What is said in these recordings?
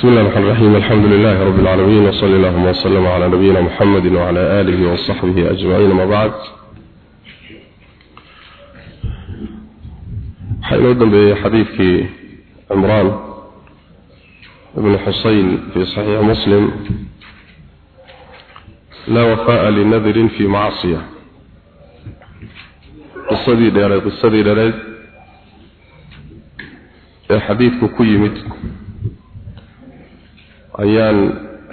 بسم الله الرحمن الرحيم. الحمد لله رب العالمين وصلى الله وسلم على نبينا محمد وعلى آله وصحبه أجمعين. ما بعد حينودن بحديث عمران بن حسين في صحيح مسلم لا وفاء لنذر في معصية. قصدي دارد قصدي دارد حديثك كيمت ayaan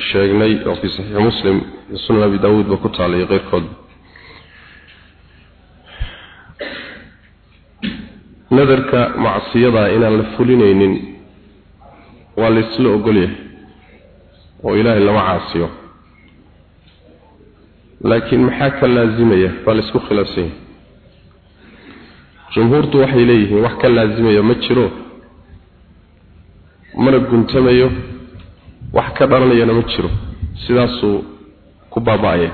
sheegnay oo fi saxiix muslim iyo sunan abi daawuud ba ku taalay qeyrkood. Nadarka macsiyada inaan la fulinaynin waa la isla ogolyahay oo ilaahay lama caasiyo. Laakiin maxaa ka laazimaya? Baa la isku khilaafsan jumhuurtu waxay leeyihiin wax ka laazimaya ma jiro? Mana guntamayo wax ka dhalanayana ma jiro. Sidaasuu ku baaba'aya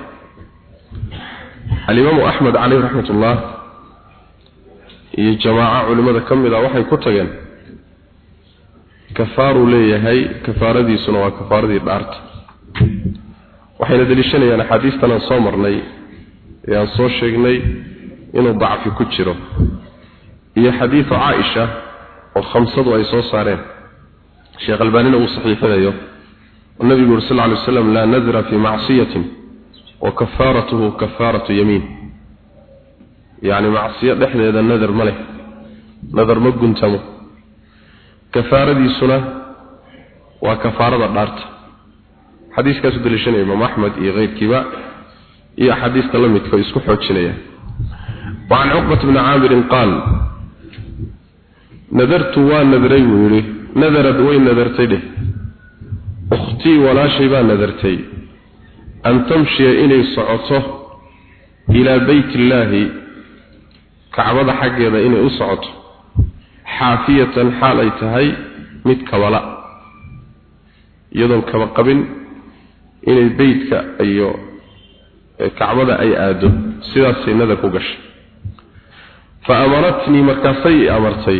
alimaamu axmed caleyh raxmatullah iyo jamaaco culimmada ka mid a waxay ku tageen kafaaruu leeyahay kafaaradiisuna waa kafaaradii dhaarta. Waxayna deliishanayaan axaadiistan aan soo marnay ee aan soo sheegnay inuu dacfi ku jiro iyo xadiidu caaisha oo khamsadu ay soo saareen. Sheekh albaanina uu saxiixinayo النبي صلى الله عليه وسلم لا نذر في معصية وكفارته كفارة يمين يعني معصية دحنا إذا النذر ملك نذر مقن تمو كفارة دي سنة وكفارة الدارت حديث كاسو دلشان إمام أحمد إيه غير كباء إيه حديث تلمت فيسكو حوتشنية وعن عقبة بن عامر قال نذرت وان نذري ويري نذرت وين نذرتي له ukhtii walaashay baa nadartay an tamshiya inay socoto ilaa beyt illaahi kacbada xaggeeda inay u socoto. Xaafiyatan xaal ay tahay mid kabala iyadoon kaba qabin inay beytka iyo kacbada ay aado sidaasay nadar ku gashay. Fa amaratnii markaasay amartay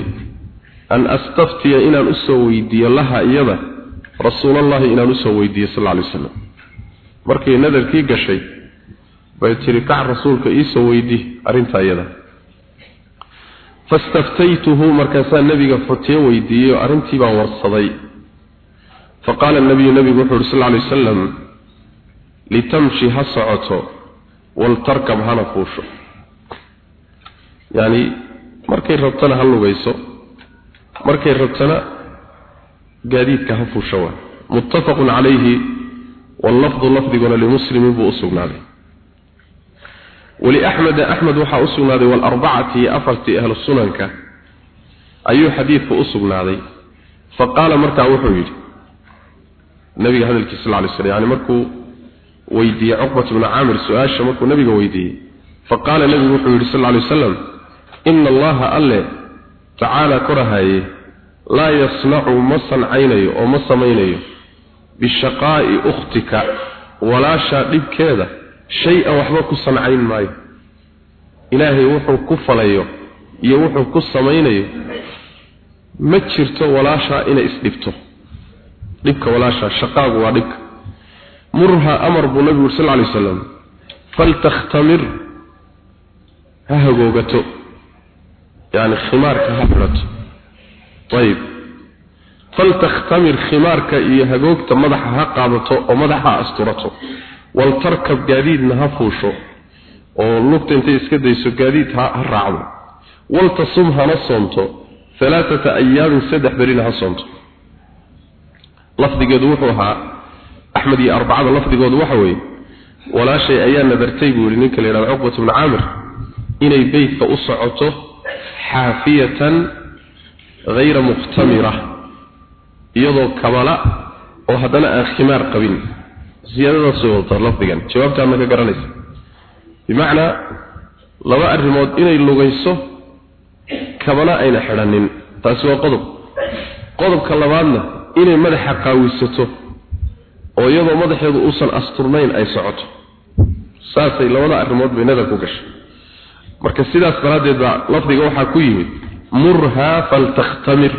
an astaftiya inaan u soo weydiiyo laha iyada rasuulallahi inaan u soo weydiiyey sal alay waslam markay nadarkii gashay bay tiri kac rasuulka iisoo weydii arrintaa iyada fastaftaytuhu markaasaa nabiga fatiyo weydiiyey oo arrintii baan warsaday. Faqaala nabiyu nabigu wuxuu uhi sal ly wasalam litamshi ha socoto waltarkab hana fuusho. Yacni markay rabtana ha lugayso markay rabtana waa muttafaqun calayhi wallafdu lafdiguna limuslimin buu usugnaaday waliaxmeda axmed waxaa u sugnaaday walarbacati iyo afartii ahlu sunanka ayuu xadiidku u sugnaaday. Fa qaala markaa wuxuu yidhi nabiga hadalkiisa sal lay slam yani markuu weydiiyey cuqbat bnu caamir su'aasha markuu nabiga weydiiyey fa qaala nabigu wuxuu yidhi sal lay wasalam ina allaha alle tacaala korahaye laa yasnacu ma sancaynayo oo ma samaynayo bishaqaa'i ukhtika walaashaa dhibkeeda shay-an waxba ku sancayn maayo. Ilaahay wuxuu ku falayo iyo wuxuu ku samaynayo. Ma jirto walaashaa inay isdhibto. Dhibka walaashaa shaqaagu waa dhibka. Murha amar buu nabigu sal ly wasalam faltakhtamir ha hagoogato. Yani khimaarka ha xidhato ayib faltakhtamir khimaarka iyo hagoogta madaxa ha qaadato oo madaxa ha asturato. Waltarkab gaadiidna ha fuusho oo lugta intay iska dayso gaadiid ha raacdo. Waltasum hana soomto alaaata ayaamin saddex berina ha soomto lafdigeedu wuxuu ahaa axmed iyo arbacada lafdigoodu waxa weeye walaashay ayaa nadartay buu yihi ninka la yidhahdo cuqbat bnu caamir inay beytka u socoto hayra mukhtamira iyadoo kabala oo haddana aan khimaar qabin. Siyaadadaas way wadataa lafdigan jawaabtaadna ka garanaysa. Bimacnaa laba arrimood inay lugayso kabana ayna xidhanin. Taasi waa qodob. Qodobka labaadna inay madaxa qaawisato oo iyadoo madaxeedu uusan asturnayn ay socoto. Saasay labada arrimood bay nadar ku gashay. Marka sidaas daraaddeed baa lafdiga waxaa ku yimid murhaa faltakhtamir.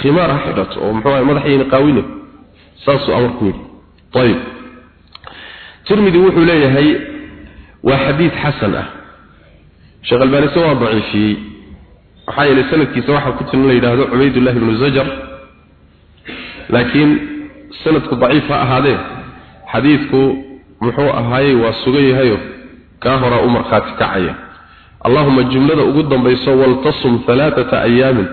Khimaar ha xidhato oo muxuu madaxayna qaawine. Saasuu amarku yidhi. Ayib tirmidi wuxuu leeyahay waa xadiid xasan ah. Sheekh albaanise waa daciifiyey maxaa yeelay sanadkiisa waxaa ku jiran la yidhaahdo cubaydullahi ibnu zajar. Laakiin sanadku daciif ha ahaadee. Xadiidku muxuu ahaayey waa sugan yahayo kaa horaa u markhaati kacaya allahuma jumlada ugu dambayso waltasum alaaata ayaamin.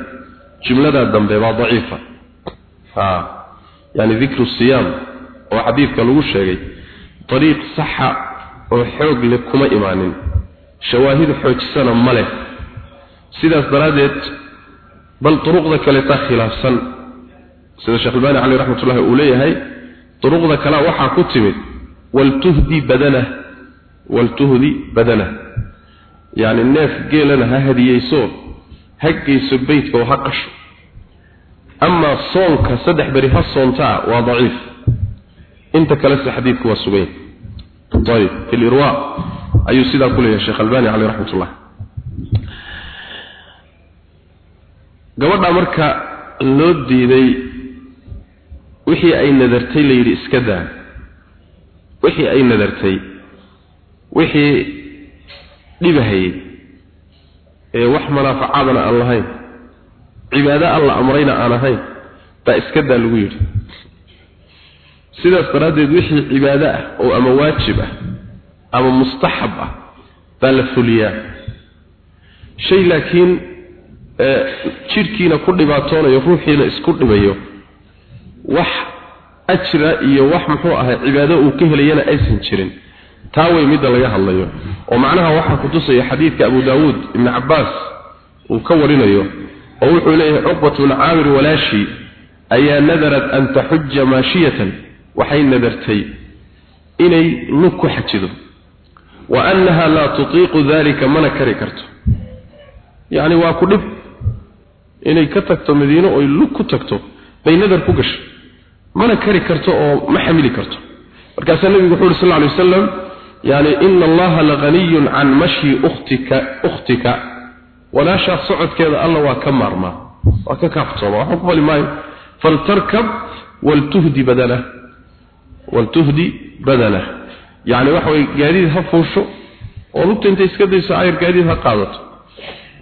Jumladaa dambe baa daciifa. Ha. Yani dikru siyaam oo xadiidka lagu sheegay dariiq saxa oo xoog leh kuma imaanin. Shawaahid xoojisana ma leh. Sidaas daraaddeed bal duruqda kaleetaa khilaafsan. Sida sheekh albaani caleyh raxmatullahi uu leeyahay duruqda kale waxaa ku timid waltuhdi badana yacni neef geelana ha hadiyeyso ha geyso beytka oo ha qasho. Amaa soonka saddex beri ha soontaa waa daciif. Inta kalese xadiidku waa sugan ayib fi ayuu sidaa ku leeyahay sheekh albani caleyh raxmatullah gabadha marka loo diiday wixii ay nadartay la yidhi iska daa wixii ay nadartay. Wixii dhibahayay ee wax manaafacaadana aan lahayn cibaado alla amrayna aan ahayn baa iska daa lagu yidhi. Sidaas daraaddeed wixii cibaado ah oo ama waajib ah ama mustaxab ah baa la fuliyaa. Shay laakiin jidhkiina ku dhibaatoonayo ruuxiina isku dhibayo wax ajra iyo wax muxuu ahay cibaado uu ka helayana aysan jirin taa way midda laga hadlayo. oo macnaha waxaa ku tusaya xadiidka abu daawuud ibni cabbaas uu ka warinayo oo wuxuu leeyahay cuqbat bnu caamir walaashii ayaa nadarat an taxuja maashiyatan. Waxay nadartay inay lug ku xajido. Wa annaha laa tutiiqu dalika mana kari karto. Yacni waa ku dhib. Inay ka tagto madiino oy lug ku tagto bay nadar ku gashay. Mana kari karto oo ma xamili karto. Markaasaa nebigu wuxu uhi sal lla alay wasalam yani ina allaha lahaniyun can mashyi ukhtika ukhtika. Walaashaa socodkeeda alla waa ka maarmaa. Waa ka kaaftooma. Waxba ku fali maayo. Faltarkab waltuhdi badana waltuhdi badana yani waxa way gaadiid ha fuusho oo lugta intay iska dayso ayar gaadiid ha qaadato.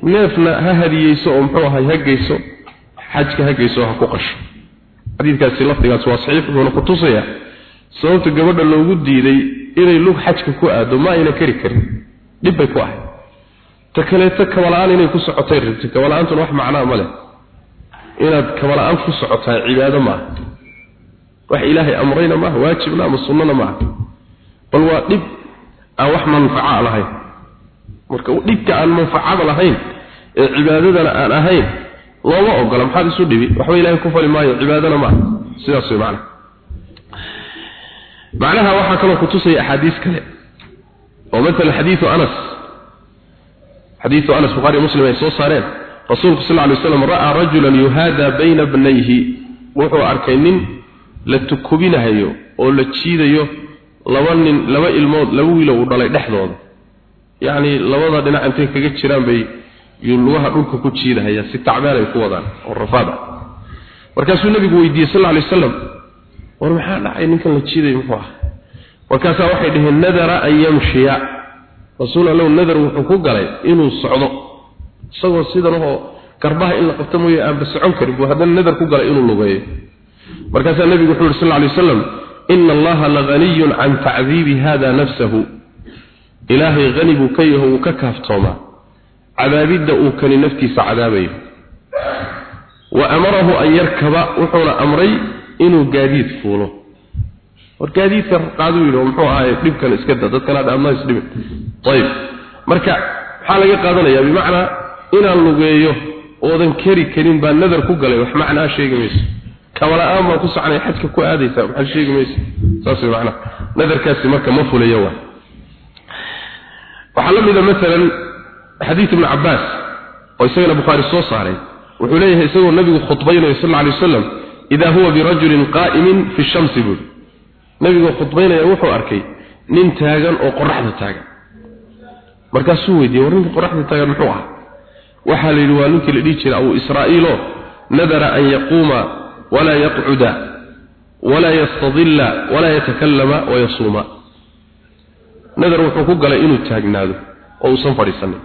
Neefna ha hadiyeyso oo muxuu ahay ha geyso xajka ha geyso ha ku qasho. Xadiidkaasi lafdigaas waa saxiix wuxuuna ku tusayaa. Sababta gabadha loogu diiday inay lug xajka ku aado ma ayna kari karin. Dhib bay ku ahay. Ta kaleeto kabala-aan inay ku socotay rabtay kabala-aantuna wax macnaa ma leh. Inaad kabala-aan ku socotaa cibaado maaha wax ilaahay amrayna maaha waajibna ama sunnana maaha bal waa dhib aan wax manfaca lahayn. Marka dhibka aan manfacada lahayn ee cibaadadana aan ahayn looma ogola maxaad isu dhibi? Waxba ilaahay ku fali maayo cibaadana maaha sidaas way macnaha macnaha waxaa kaloo kutusaya axaadiis kale oo matala xadiidu anas xadiidu anas bukhaari muslim ay soo saareen. Rasuulku sal ly slam ra'aa rajulan yuhaadaa bayna bnayhi wuxuu arkay nin la tukubinahayo oo la jiidayo laba nin laba ilmood laba wiilo uu dhalay dhexdooda. Yacni labada dhinac intay kaga jiraan bay yuu lugaha dhulka ku jiidahaya si tacbaan ay ku wadaan oo rafaad ah. Markaasuu nabigu weydiiyey sal ly wasalam war maxaa dhacay ninkan la jiiday muxuu ah markaasaa waxay dhaheen nadara an yamshiya. Rasuul allow nadar wuxuu ku galay inuu socdo. Isagoo sidan oo garbaha in la qabto mooye aanba socon karin buu haddana nadar ku galay inuu lugeeyo markaasaa nebigu wuxuu yidhi sal lay wasalam ina allaha lahaniyun can tacdiibi hada nafsahu. Ilaahay hani buu ka yaho wuu ka kaaftoomaa. Cadaabidda uu kani naftiisa cadaabayo. Wa amarahu an yarkaba wuxuuna amray inuu gaadiid fuulo. War gaadiidka qaaduu yidhi oo muxuu ahaay dhibkan iska da dadkan hadha adna isdhibin ayib. Marka maxaa laga qaadanayaa bimacnaa inaan lugeeyo oodan keri karin baa nadar ku galay wax macnaa sheegi mayso. Kabala-aan baan ku soconay xajka ku aadaysaa maxaa sheegi mayso. Saas way macnaha nadarkaasi marka ma fulayo waa. Waxaa la mida maalan xadiid ibnu cabbaas oo isagana bukhaari soo saaray wuxuu leeyahay isagoo nabigu khudbaynayo sal alla lay wasalam idaa huwa birajulin qaa'imin fi shamsi buuri nabigoo khudbaynaya wuxuu arkay nin taagan oo qoraxda taagan markaasuu weydiiyey war ninka qoraxda taagan muxuu ah waxaa la yidhi waa ninkii la dhihi jiray abu israa'iilo nadara an yaquuma walaa yaqcuda walaa yastadilla walaa yatakallama wayasuuma nadar wuxuu ku galay inuu taagnaado oo uusan fadhiisanin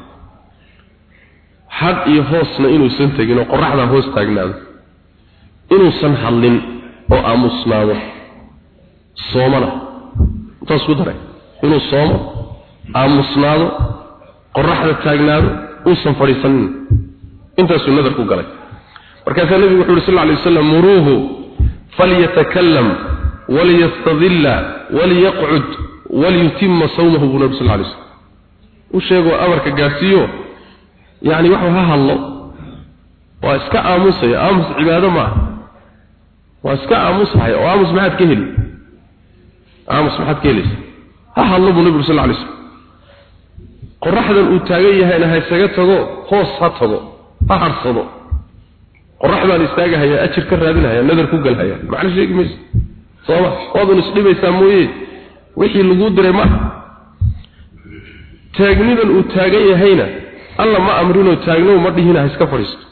had iyo hoosna inuusan tegin oo qoraxdaa hoos taagnaado inuusan hadlin oo aamusnaado soomana intaas ku daray. Inuu soomo aamusnaado qoraxda taagnaado uusan fadhiisanin. Intaasuu nadar ku galay. Markaasaa nebigu wuxu uhi sal ly waslam muruuhu falyatakallam waliyastadilla waliyaqcud waliyutima sawmahu buu nabi sal lay slm u sheegoo amarka gaadhsiiyo yacni waxuu ha hadlo. Waa iska aamusaya. Aamus cibaado maaha iska aamusahay oo aamus maxaad ka heli? Aamus maxaad ka helaysa? Ha hadlo buu nabigu sal lay slm qoraxdan uu taagan yahayna ha isaga tago hoos ha tago ha harsado. Qorax baan istaagahaya ajir ka raadinaya nadar ku galhaya macna sheegi mayso sooma waadun isdhibaysaa mooye? Wixii laguu diray ma. Taagnidan uu taagan yahayna alla ma amrinoo taagnow ma dhihina ha iska fadhiisto.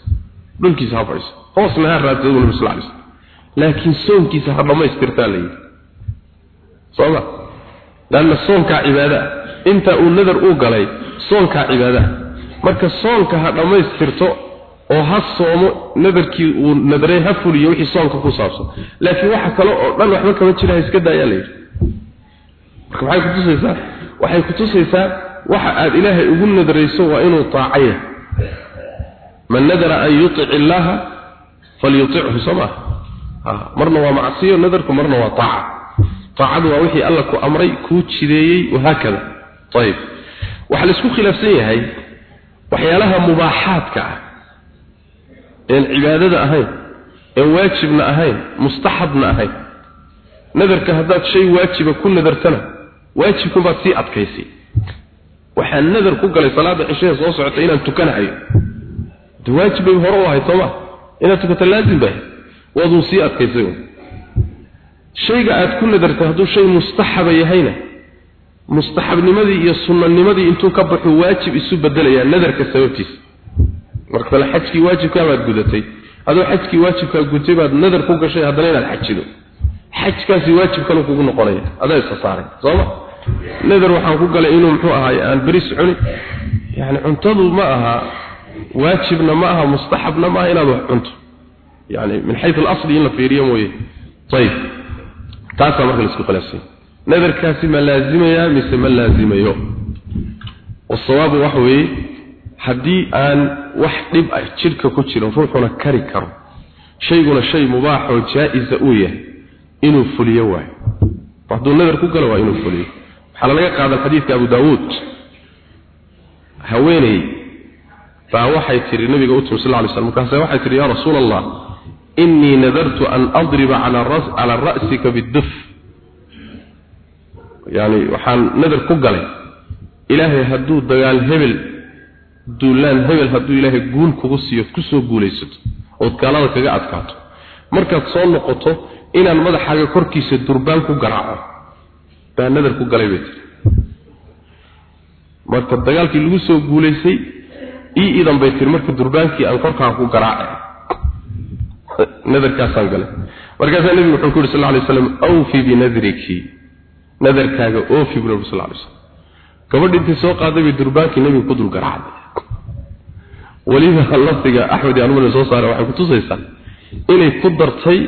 Dhulkiisa ha fadhiisto. Hoosna ha raadsado buu nabi sal lay slm laakiin soonkiisa ha dhammaystirtaa la yidhi. Sooma. Laanna soonkaa cibaada. Ah intaa uu nadar u galay soonkaa cibaada. Ah marka soonka ha dhammaystirto oo ha soomo nadarkii uu nadaray ha fuliyo wixii soonka ku saabsan. Laakiin waxa kale oo dhan waxba kama jira iska daayaa la yidhi. Marka maxay kutusaysaa waxay kutusaysaa waxa aad ilaahay ugu nadarayso waa inuu taacaya. Man nadara an yutic illaaha falyutichu soma marna waa macsiyo nadarku marna waa taaca. Taacadu waa wixii alla ku amray kuu jideeyey wahaakada ayib waxaa la isku khilaafsan yahay waxyaalaha mubaaxaadka ah een cibaadada ahayn een waajibna ahayn mustaxabna ahayn. Nadarka haddaad shay waajiba ku nadartana waajibkunbaad sii adkaysay waxaan nadar ku galay salaada cishaha soo socota inaan tukanahayo de waajib bay hore u ahayd sooma inaad tukato laazim bay waaduu sii adkaysay. Shayga aad ku nadartay hadduu shay mustaxaba yahayna mustaxabnimadii iyo sunnanimadii intuu ka baxu waajib isu bedelayaa nadarka sababtiisa. Marka kale xajkii waajibkaa baad gudatay adoo xajkii waajibkaa gutay baad nadar ku gashay haddana inaad xajido. Xajkaasi waajibkanu kugu noqonaya adaa iska saaray sooma nadar waxaan ku galay inuu muxuu ahaay aan beris cuni. Yani cuntadu ma aha waajibna ma aha mustaxabna ma aha inaad wax cunto yani min xayu alasli in la fiiriyo mooye. Ayib taasaa marka la isku khilaafsanya nadarkaasi ma laazimayaa mise ma laazimayo? Wasawaabu waxa weeye haddii aan wax dhib ah jidhka ku jirin ruuxuna kari karo shayguna shay mubaaxoo jaa-isa uu yahay inuu fuliyo waayo. Hadduu nadar ku galo waa inuu fuliyo. Waxaa lalaga qaadan xadiidka abu daawuud. Haweeney baa waxay tihi nabiga u timi innii nadartu an adriba calaa ra'sika biduf yani waxaan nadar ku galay ilaahay hadduu dagaal hebel duulaan hebel hadduu ilaahay guul kugu siiyo ku soo guulaysato ood gaalada kaga adkaato markaad soo noqoto inaan madaxaaga korkiisa durbaan ku garaaco baa nadar ku galay bay tiri marka nadarkaasaan galay. Markaasaa nebigu wuxuu ku yidhi sal alay slam awfi binadriki nadarkaaga oofi buu nabi sal alay slam gabadhi intay soo qaaday bay durbaankii nebiga ku dul garaacday weliba axmed iyo anumana soo saare waxay kutusaysaa inay ku dartay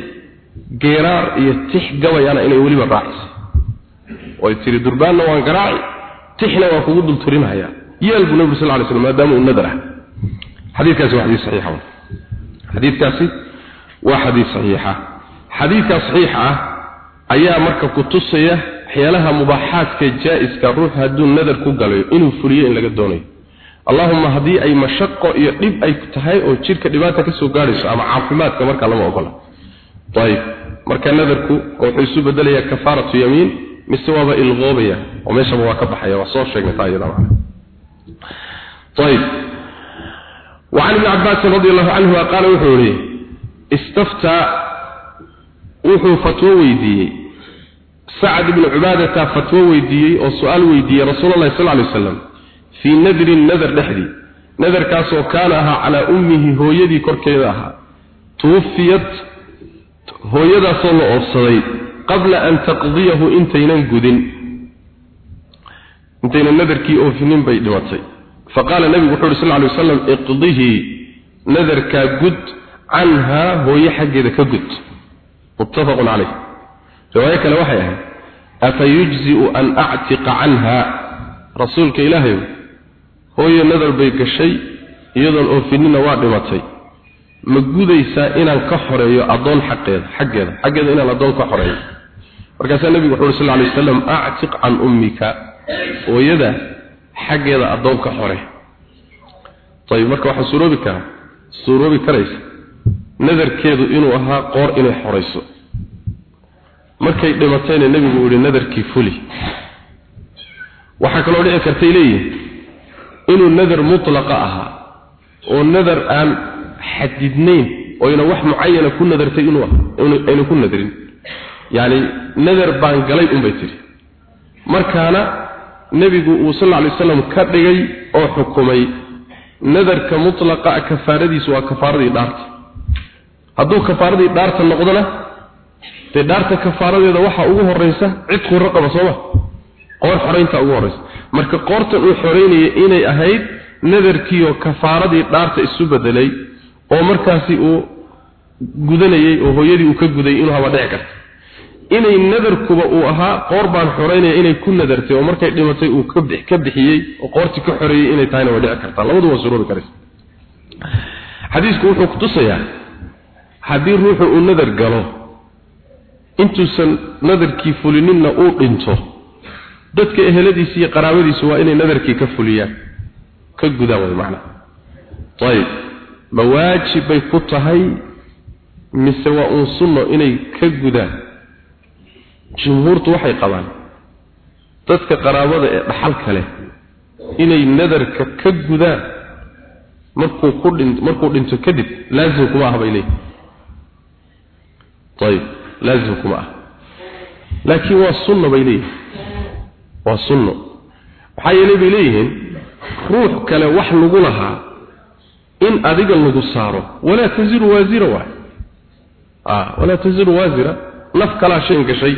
geeraar iyo tix gabayana inay weliba raacisay. Way tiri durbaanna waan garaaci tixna waan kugu dul tirinhayaa yeel buu nabi sal alay slam maadaama uu nadar ah waa xadiis saxiixa. Xadiidkaasi waa xadiis saxiixa xadiidkaas saxiixa ah ayaa marka ku tusaya waxyaalaha mubaaxaadka jaa-iska ruux hadduu nadar ku galayo inuu fuliyo in laga doonayo allahuma haddii ay mashaqo iyo dhib ay tahay oo jidhka dhibaata ka soo gaadhayso ama caafimaadka markaa lama ogola ayib marka nadarku wuxuu isu bedelayaa kafaaratu yamiin mise waaba ilqoobaya oo meeshaba waa ka baxaya waa soo sheegnay taa iyada macna ayib وعن ابن عباس رضي الله عنه قال وحوري استفتى وحو فتوى ويديي سعد بن عبادة فتوى ويديي أو سؤال ويديي رسول الله صلى الله عليه وسلم في نذر النذر نحدي نذر كاسو كانها على أمه هو يدي كركيدها tuufiyat hooyadaasoo la oofsaday qabla an taqdiyahu intaynan gudin intaynan nadarkii oofinin bay dhimatay faqaala nabigu wuxuu yidhi sal ly waslam iqdihi nadarkaa gud canhaa hooye xaggeeda ka gud muttafaqun calayh. Riwaayo kale waxay ahayd afa yujziu an actiqa canha? Rasuulka ilaahayow hooye nadar bay gashay iyadoon oofinina waa dhimatay. Ma gudaysaa inaan ka xoreeyo addoon xaqeeda xaggeeda xaggeeda inaan addoon ka xoreeyo. Markaasaa nebigu wuxu uri sal ly waslam actiq can ummika. Hooyada xaggeeda addoon ka xore. Ayib marka waxaa suuroobi karaa suuroobi karaysa nadarkeedu inuu ahaa qoor inay xorayso. Markay dhimatayna nebigu uu yihi nadarkii fuli. Waxaa kaloo dhici kartay leeyihiin inuu nadar mutlaqa ahaa oo nadar aan xadidnayn oyna wax mucayana ku nadartay inuu ayna ku nadarin. Yacni nadar baan galay unbay tidhi. Markaana nebigu uu sal lla alay waslam ka dhigay oo xukumay nadarka mutlaqa kafaaradiisu waa kafaaradii dhaarta hadduu kafaaradii dhaarta noqdona dee dhaarta kafaaradeeda waxaa ugu horeysa cidku raqaba sooma qoor xoraynta ugu horeysa marka qoortan uu xoreynaya inay ahayd nadarkiioo kafaaradii dhaarta isu bedelay oo markaasi uu gudanayey oo hooyadii uu ka guday inuu haba dhici karta inay nadarkuba uu ahaa qoor baan xoreynaya inay ku nadartay oo markay dhimatay uu ka bixiyey oo qoortii ka xoreeyey inay tahayna waa dhici kartaa. Labadu suroobi karaysa. Xadiisku wuxuu kutusayaa haddii ruuxu uu nadar galo intuusan nadarkii fulininna uu dhinto dadka eheladiisa iyo qaraabadiisu waa inay nadarkii ka fuliyaan. Ka gudaan way macna. Ayib. Ma waajib bay ku tahay mise waa uun sunno inay ka gudaan? Jumhuurtu waxay qabaan dadka qaraabada ee dhaxalka leh inay nadarka ka gudaan markuu ku dhinto markuu dhinto kadib laazim kuma ah bay leeyihiin ayib laazim kuma ah. Laakiin waa sunno bay leeyihiin waa sunno. Maxaa yeelay bay leeyihiin ruux kale wax lagu lahaa in adiga lagu saaro. Walaa taziru waasira waay walaa taziru waasira naf kalaa shay gashay.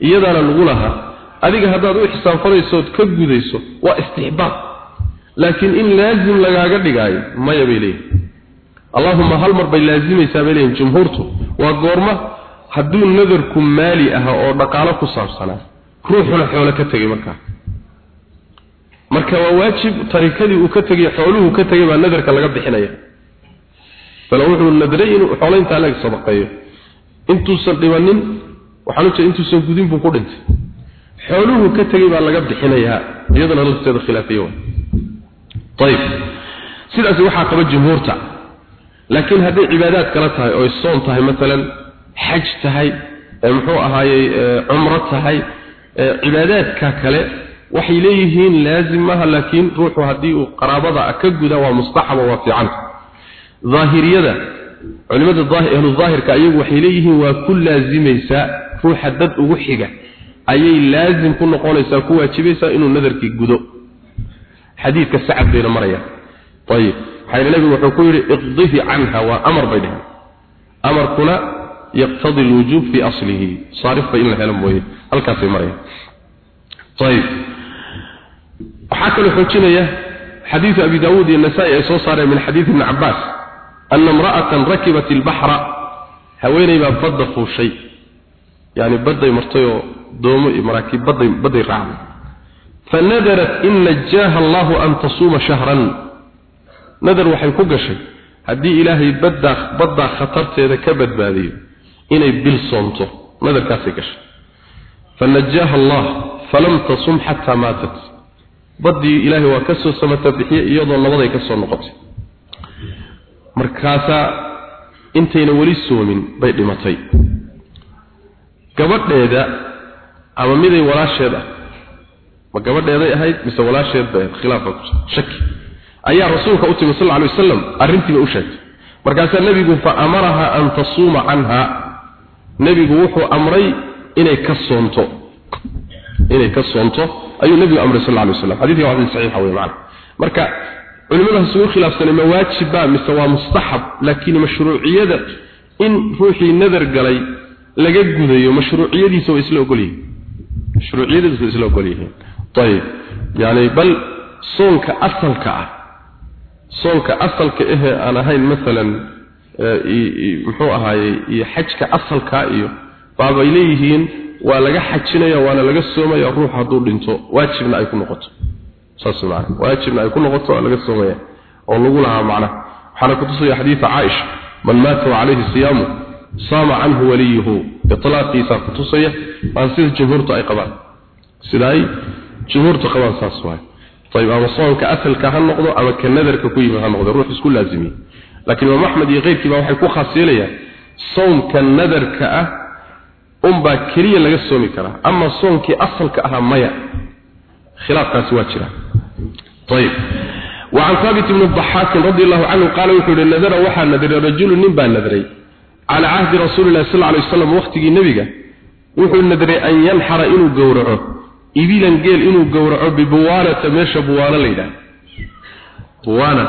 Iyadaana lagu lahaa. Adiga haddaad u xisaanfadaysood ka gudayso waa istixbaab. Laakiin in laazim lagaaga dhigaayo maya bay leeyihiin allahuma hal mar bay laazimaysaa bay leeyihiin jumhuurtu waa goorma hadduu nadarku maali aha oo dhaqaalo ku saabsanaa ruuxuna xoolo ka tegay markaa. Marka waa waajib tarikadii uu ka tegay xooluhu ka tegay baa nadarka laga bixinaya. Bal wuxuu nadray inuu xoolo intaa laga sadaqeeyo intuusan dhibanin waxaan u jeedaa intuusan gudin buu ku dhintay. Xooluhu ka tegay baa laga bixinayaa iyadana lafteeda khilaafiyo ayib sidaas waxaa qaba jumhuurta laakiin hadday cibaadaad kala tahay oo soon tahay maalan xaj tahay muxuu ahaayey cumro tahay cibaadaadka kale waxay leeyihiin laazim maaha laakiin ruuxu haddii uu qaraabada ka guda waa mustaxaba waa fiican. Daahiriyada culimada ahlu daahirka ayagu waxay leeyihiin waa ku laazimaysaa ruuxa dad ugu xiga. Ayay laazim ku noqonaysaa ku waajibaysaa inuu nadarkii gudo. Xadiidka sacad bayna maraya. Ayib maxaa nabigu wuxuu ku yidhi iqdihi canha waa amar bay dheheen amarkuna yaqtadi alwujuub fi aslihi. Saarifba in la helo mooye. Halkaasay maraya ayib waxaa kaloo xoojinaya xadiidu abi daawuud iyo nasaa-i ay soo saareen min xadiidi ibni cabbaas. Ana imra'atan rakibat ilbaxra haweeney baa badda fuushay. Yani badday martay oo doomo iyo maraakiib badday badday raacday. Fanadarat in najaaha allahu an tasuuma shahran nadar waxay ku gashay haddii ilaahay baddaa khatarteeda ka badbaadiyo inay bil soonto nadarkaasay gashay. Fanajaaha allah falam tasum xataa maatat. Baddii ilaahay waa ka soo samata bixiye iyadoo nabaday ka soo noqotay. Markaasaa intayna weli soomin bay dhimatay. Gabadheeda ama miday walaasheed ah. Ma gabadheeday ahayd mise walaasheed bay ahayd khilaafa ku shaki ayaa rasuulka u timi sal lla alay wasalam arrintiiba u sheegtay. Markaasaa nebigu fa amaraha an tasuuma canha. Nebigu wuxuu amray inay ka soonto. Inay ka soonto. Ayuu nebigu amray sal lla alay waslam xadidka waa xadiis saxiixa wey macana marka culimadaas ugu khilaafsanay ma waajiba mise waa mustaxab laakiin mashruuciyada in ruuxii nadar galay laga gudayo mashruuciyadiisa waa isla ogol yihiin mashruuciyadiisa isla ogol yihiin yani bal soonka asalka ah soonka asalka ahee aan ahayn maalan muxuu ahaayey iyo xajka asalka iyo baabay leeyihiin waa laga xajinaya waana laga soomaya ruux hadduu dhinto waajibna ay ku noqoto. Saas macna waajibna ay ku noqoto waa laga soomaya oo lagu lahaa macnaha waxaana kutusaya xadiida caaisha man maata wacalayhi siyaamu saama canhu waliyuhu. Itlaaqiisa kutusaya waan sida jumhuurtu ay qabaan. Sida jumhuurtu qabaan saas waay طيب ama soonka asalka ha noqdo ama ka nadarka ku yimid ha noqdo ruux isku laazimi laakiin imaam axmed iyo keyrkiiba waxay ku khaaseelayaan soonka nadarka ah unbaa keliya laga soomi karaa ama soonkii asalka ahaa maya khilaafkaasi waa jira ayib وعن ثابت بن الضحاك رضي الله عنه قال وحول النذر وحا نذر رجل نبا نذري على عهد رسول الله صلى الله عليه وسلم وقت النبي وحول نذري أن ينحر إنه قورعه ibilan geel inuu gowraco bibuwaanata meesha buwaano la yidhaahdo buwaana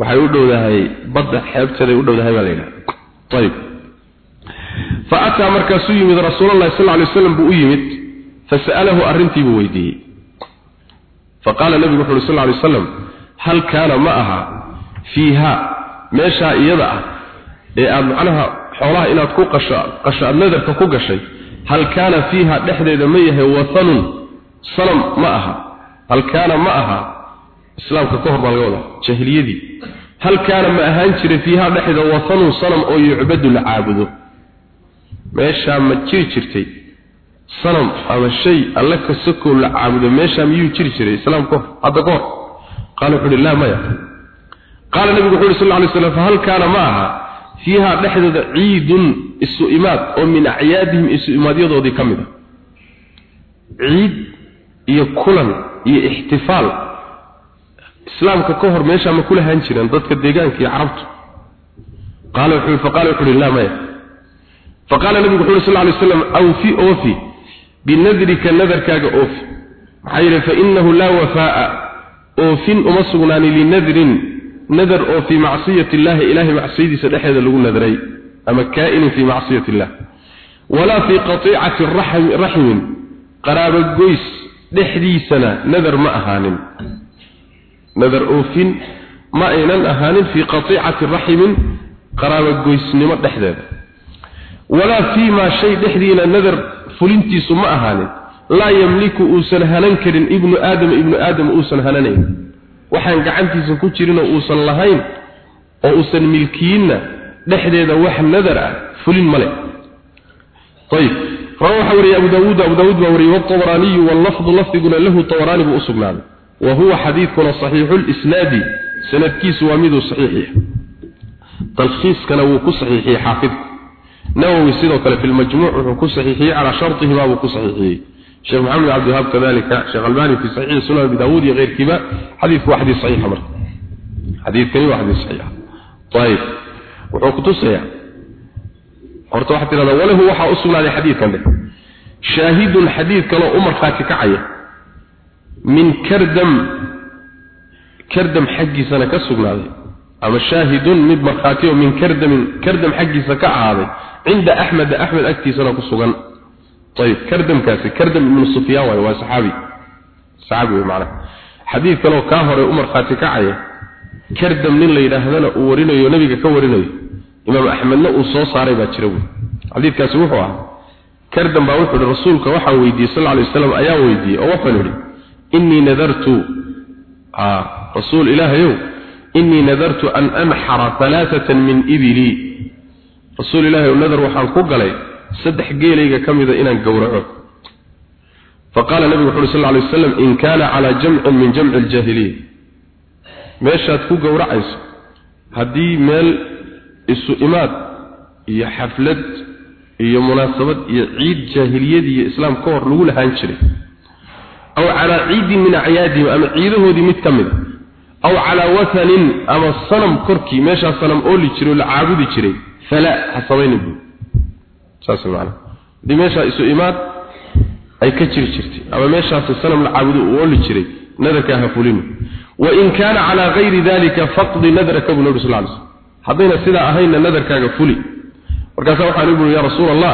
waxay u dhowdahay badda xeebteeday u dhowdahay baa la yidhahda ayib fa ataa markaasuu yimid rasuulallahi sal alay slam buu u yimid fasa'alahu arrintiibuu weydiiyey. Fa qaala nabigu wuxu uhi sal lay slam hal kaana ma aha fiiha meeshaa iyada ah ee aada macnaha xoolaha inaad ku qasho qasho aad nadarka ku gashay hal kaana fiiha dhexdeeda ma yahay wathanun salam ma aha. Hal kaana ma aha islaamka ka hor baa laga wadaa jahiliyadii. Hal kaana ma ahaan jiray fiiha dhexda wathanun sanam oo yucbadu la caabudo. Meeshaa ma jiri jirtay sanam ama shay alle ka sokow la caabudo meeshaa miyuu jiri jiray islaamka hor hadda ka hor? Qaala wuxu uhi laa maya. Qaala nabigu wuxu uhi sal lla lay slam fahal kaana ma aha fiiha dhexdeeda ciidun isu imaad oo min acyaadihim isu imaadyadoodii ka mid a. Ciid iyo kulan iyo ixtifaal. Islaamka ka hor meesha ma kula jireen dadka deegaanka iyo carabtu. Qaala wuxuu faqala wuxuu la maya. Faqala nabigu wuxuu sallallahu alayhi wasallam awfi awfi binadrika nadarkaaga awfi. Maxaa yiri fa innahu la wafaa awfin uma sugnaani linadrin nadar oo fi macsiyati illahi ilahi macsiyadiisa dhexeeda lagu nadray ama kaa'in fi macsiyati illah. Wala fi qati'ati rahim rahim qaraba goys dhexdiisana nadar ma ahaanin. Nadar oofin ma aynan ahaanin fii qatiicati raximin qaraabo goysnimo dhexdeeda. Walaa fii maa shay dhexdiina nadar fulintiisu ma ahaanin. Laa yamliku uusan hanan karin ibnu aadama ibnu aadam uusan hananayn. Waxaan gacantiisa ku jirinoo uusan lahayn oo uusan milkiinna dhexdeeda wax nadar ah fulin male ayib rawa waxaa wariyay abu daawuud abu daawuud baa wariyey wاطabaraaniyu wاllafdu lafdiguna lahu طabaraani buu usugnaaday وهو حديثنا صحيح الإسناد سند كيس وامده صحيح تلخيص كان وكو صحيح حافظ نووي سيدو كان في المجموع وكو صحيح على شرطه ما وكو صحيح شيخ محمد عبد الوهاب كذلك شيخ الباني في صحيح سنن ابي داود غير كذا حديث واحد صحيح مر حديث كريم واحد صحيح طيب wuxuu kutusayaa horta waxaad tidhahdaa walahu waxaa u sugnaaday xadiidkan de shaahidun xadiid kaloo u markhaati kacaya min kardam kardam xaggiisana ka sugnaaday. Ama shaahidun mid markhaati oo min kardamin kardam xaggiisa ka ahaaday. Cinda axmed axmed agtiisana ku sugan. Ayib kardamkaasi kardam ibnu sufyaan waaye waa saxaabi. Saxaabi wey macnaha. Xadiid kaloo kaa horay u markhaati kacaya kardam nin la yidhaahdana uu warinayo nabiga ka warinayo imaam axmedna uu soo saaray baa jira wey xadiidkaasi wuxuu ahaa kardam baa wuxuu ihi rasuulka waxaa weydiiyey sal alay waslam ayaa weydiiyey. Oo waxaan idhi innii nadartu rasuul ilaahayow innii nadartu an anxara alaaatan min ibilii rasuul ilahayow nadar waxaan ku galay saddex geelayga ka mida inaan gowraco. Faqaala nabigu wuxu uhi sal lay waslam in kaana calaa jamcin min jamci aljaahiliya meeshaad ku gowracayso haddii meel isu imaad iyo xaflad iyo munaasabad iyo ciid jaahiliyad iyo islaam ka hor lagu lahaan jiray aw calaa ciidin min acyaadihim ama ciidahoodii mid ka mida aw calaa wathanin ama sanam korkii meeshaa sanam ooli jiray oo la caabudi jiray fala ha samaynin buu. Saas macana haddii meeshaa isu imaad ay ka jiri jirtay ama meeshaasi sanam la caabudo uu ooli jiray nadarkaa ha fulinu وإن كان على غير ذلك فقد نذرك ابن رسول الله حضينا سيدا أهينا نذرك هفولي markaasa waxaan igu ya rasuul allah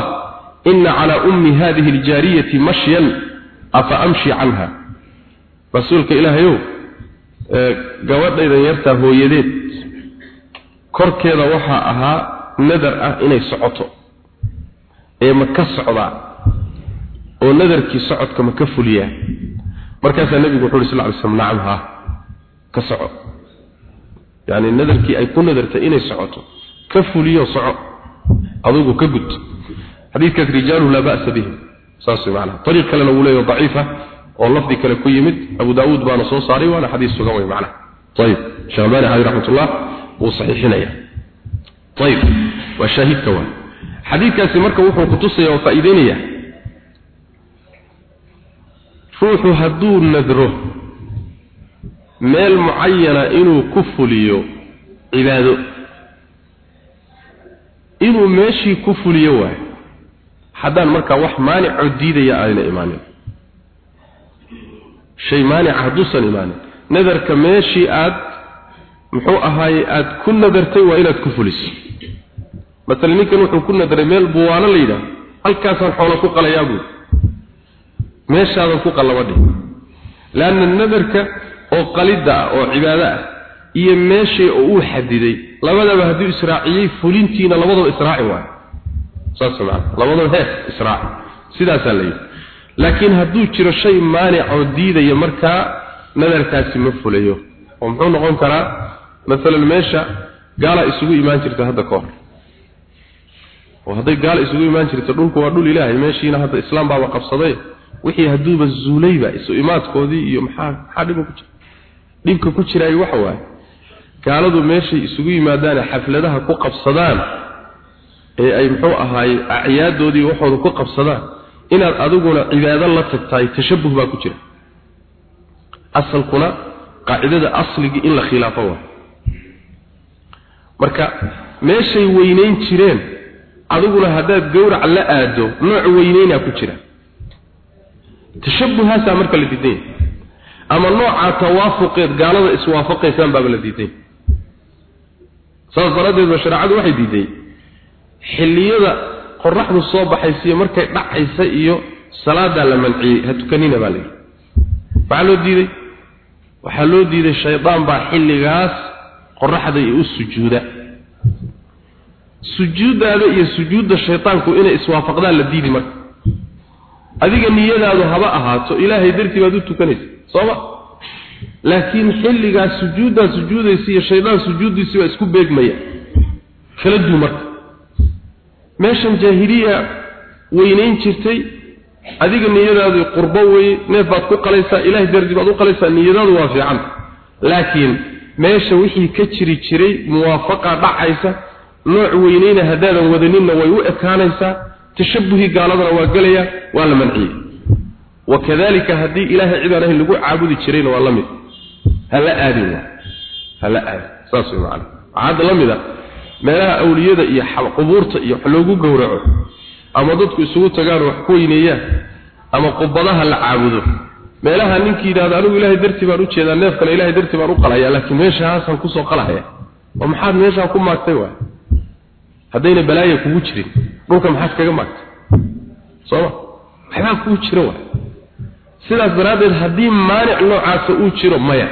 inna calaa ummi hadihi aljaariyati mashyan afa amshi canha rasuulka ilaahayow gabadhaydan yartaa hooyadeed korkeeda waxaa ahaa nadar ah inay socoto ee ma ka socdaa oo nadarkii socodka ma ka fuliyaa markaasaa nebigu wuxu uhi sal ly slam nacam haa ka soco. Yacni nadarkii ay ku nadartay inay socoto ka fuliyo soco adugu ka gud. Xadiidkaas rijaaluhu laa ba'sa bihim saas macnaha. Ariiq kalena wuu leeyahy daciifa oo lafdi kale ku yimid. Abu daawuud baana soo saaray waana xadiis sugan wey macnaha. Ayib sheekh albani caleyh raxmatullah wuu saxiixinaya. Ayib waa shaahidka xadiidkaasi marka wuxuu kutusaya oo faa'iideynaya. Ruuxu hadduu nadro meel mucayana inuu ku fuliyo cibaado. Inuu meeshii ku fuliyo waayo. Haddaan markaa wax maanicoo diidaya ayna imaanin. Shay maanica hadduusan imaanin. Nadarka meeshii aad muxuu ahaaye aad ku nadartay waa inaad ku fuliso. Masalan ninkan wuxuu ku nadaray meel buwaano la yidhaah halkaasaan xoolo ku qalayaa buuri meeshaadan ku qallabadhi leanna nadarka oo qalidda ah oo cibaado ah iyo meeshay oo uu xadiday. Labadaba hadduu israaciyey fulintiina labadaba israaci waayo saas macana labadaba hees israaci sidaasaa la yidhi. Laakiin hadduu jiro shay maanic oo diidaya markaa nadarkaasi ma fulayo oo muxuu noqon karaa? Masalan meesha gaala isugu imaan jirta hadda ka hor. Oo hadday gaala isugu imaan jirto dhulku waa dhul ilaahay meeshiina hadda islaam baaba qabsaday. Wixii hadduuba zuulayba isu imaadkoodii iyo maxaa maxaa dhiba ku jira dhibka ku jiraayo waxa waaye gaaladu meeshay isugu yimaadaane xafladaha ku qabsadaan ee ay muxuu ahaaye acyaaddoodii waxooda ku qabsadaan inaad adiguna cibaado la tagtahay tashabuh baa ku jira. Asalkuna qaacidada asligii in la khilaafo waa marka meeshay weynayn jireen adiguna haddaad gowrac la aado nooc weynaynaa ku jira. Tashabuhaasaa marka la diidan ama nooca tawaafuqeed gaalada iswaafaqaysaan baaba la diiday. Saas daraaddeed ba shareecadu waxay diiday. Xilliyada qoraxdu soo baxaysiiyo markay dhacaysa iyo salaadaa la manciyey ha tukanina baa layidhi maxaa loo diiday? Waxaa loo diiday shaydaan baa xilligaas qoraxda iyo u sujuuda. Sujuuddaada iyo sujuudda shaydaanku inay iswaafaqdaan la diidi marka. Adiga niyadaadu haba ahaato ilaahay dartii baad u tukanaysa sooma laakiin xilligaas sujuuddaa sujuudaysa iyo shaydaan sujuuddiisii baa isku beegmaya kala duu marka. Meeshan jaahiliya weynayn jirtay adiga niyadaadu qurbo weye neef baad ku qalaysaa ilaahay dartii baad u qalaysaa niyadaadu waa fiican. Laakiin meesha wixii ka jiri jiray muwaafaqa dhacaysa nooc weyneyna haddaadan wadaninna way u ekaanaysaa tashabuhii gaaladana waa gelaya waa la manciyey wakadalika haddii ilaahay cid aan ahayn lagu caabudi jirayna waa la mid. Hala aadin. Hala aadin. Saas way macana waxaa la mid a meelaha awliyada iyo qubuurta iyo wax loogu gowraco ama dadku isugu tagaan wax ku weyneeyaan ama qubadaha la caabudo. Meelaha ninkii yidhahdo anigu ilaahay dartii baan u jeedaa neefkana ilaahay dartii baan u qalaya laakiin meeshaasaan ku soo qalahaya oo maxaad meeshaa ku maagtay waay? Haddayna balaaya kugu jirin. Dhulka maxaad kaga maagtay? Sooma waxbaa kugu jira waay sidaas daraaddeed haddii maanic noocaasa uu jiro maya.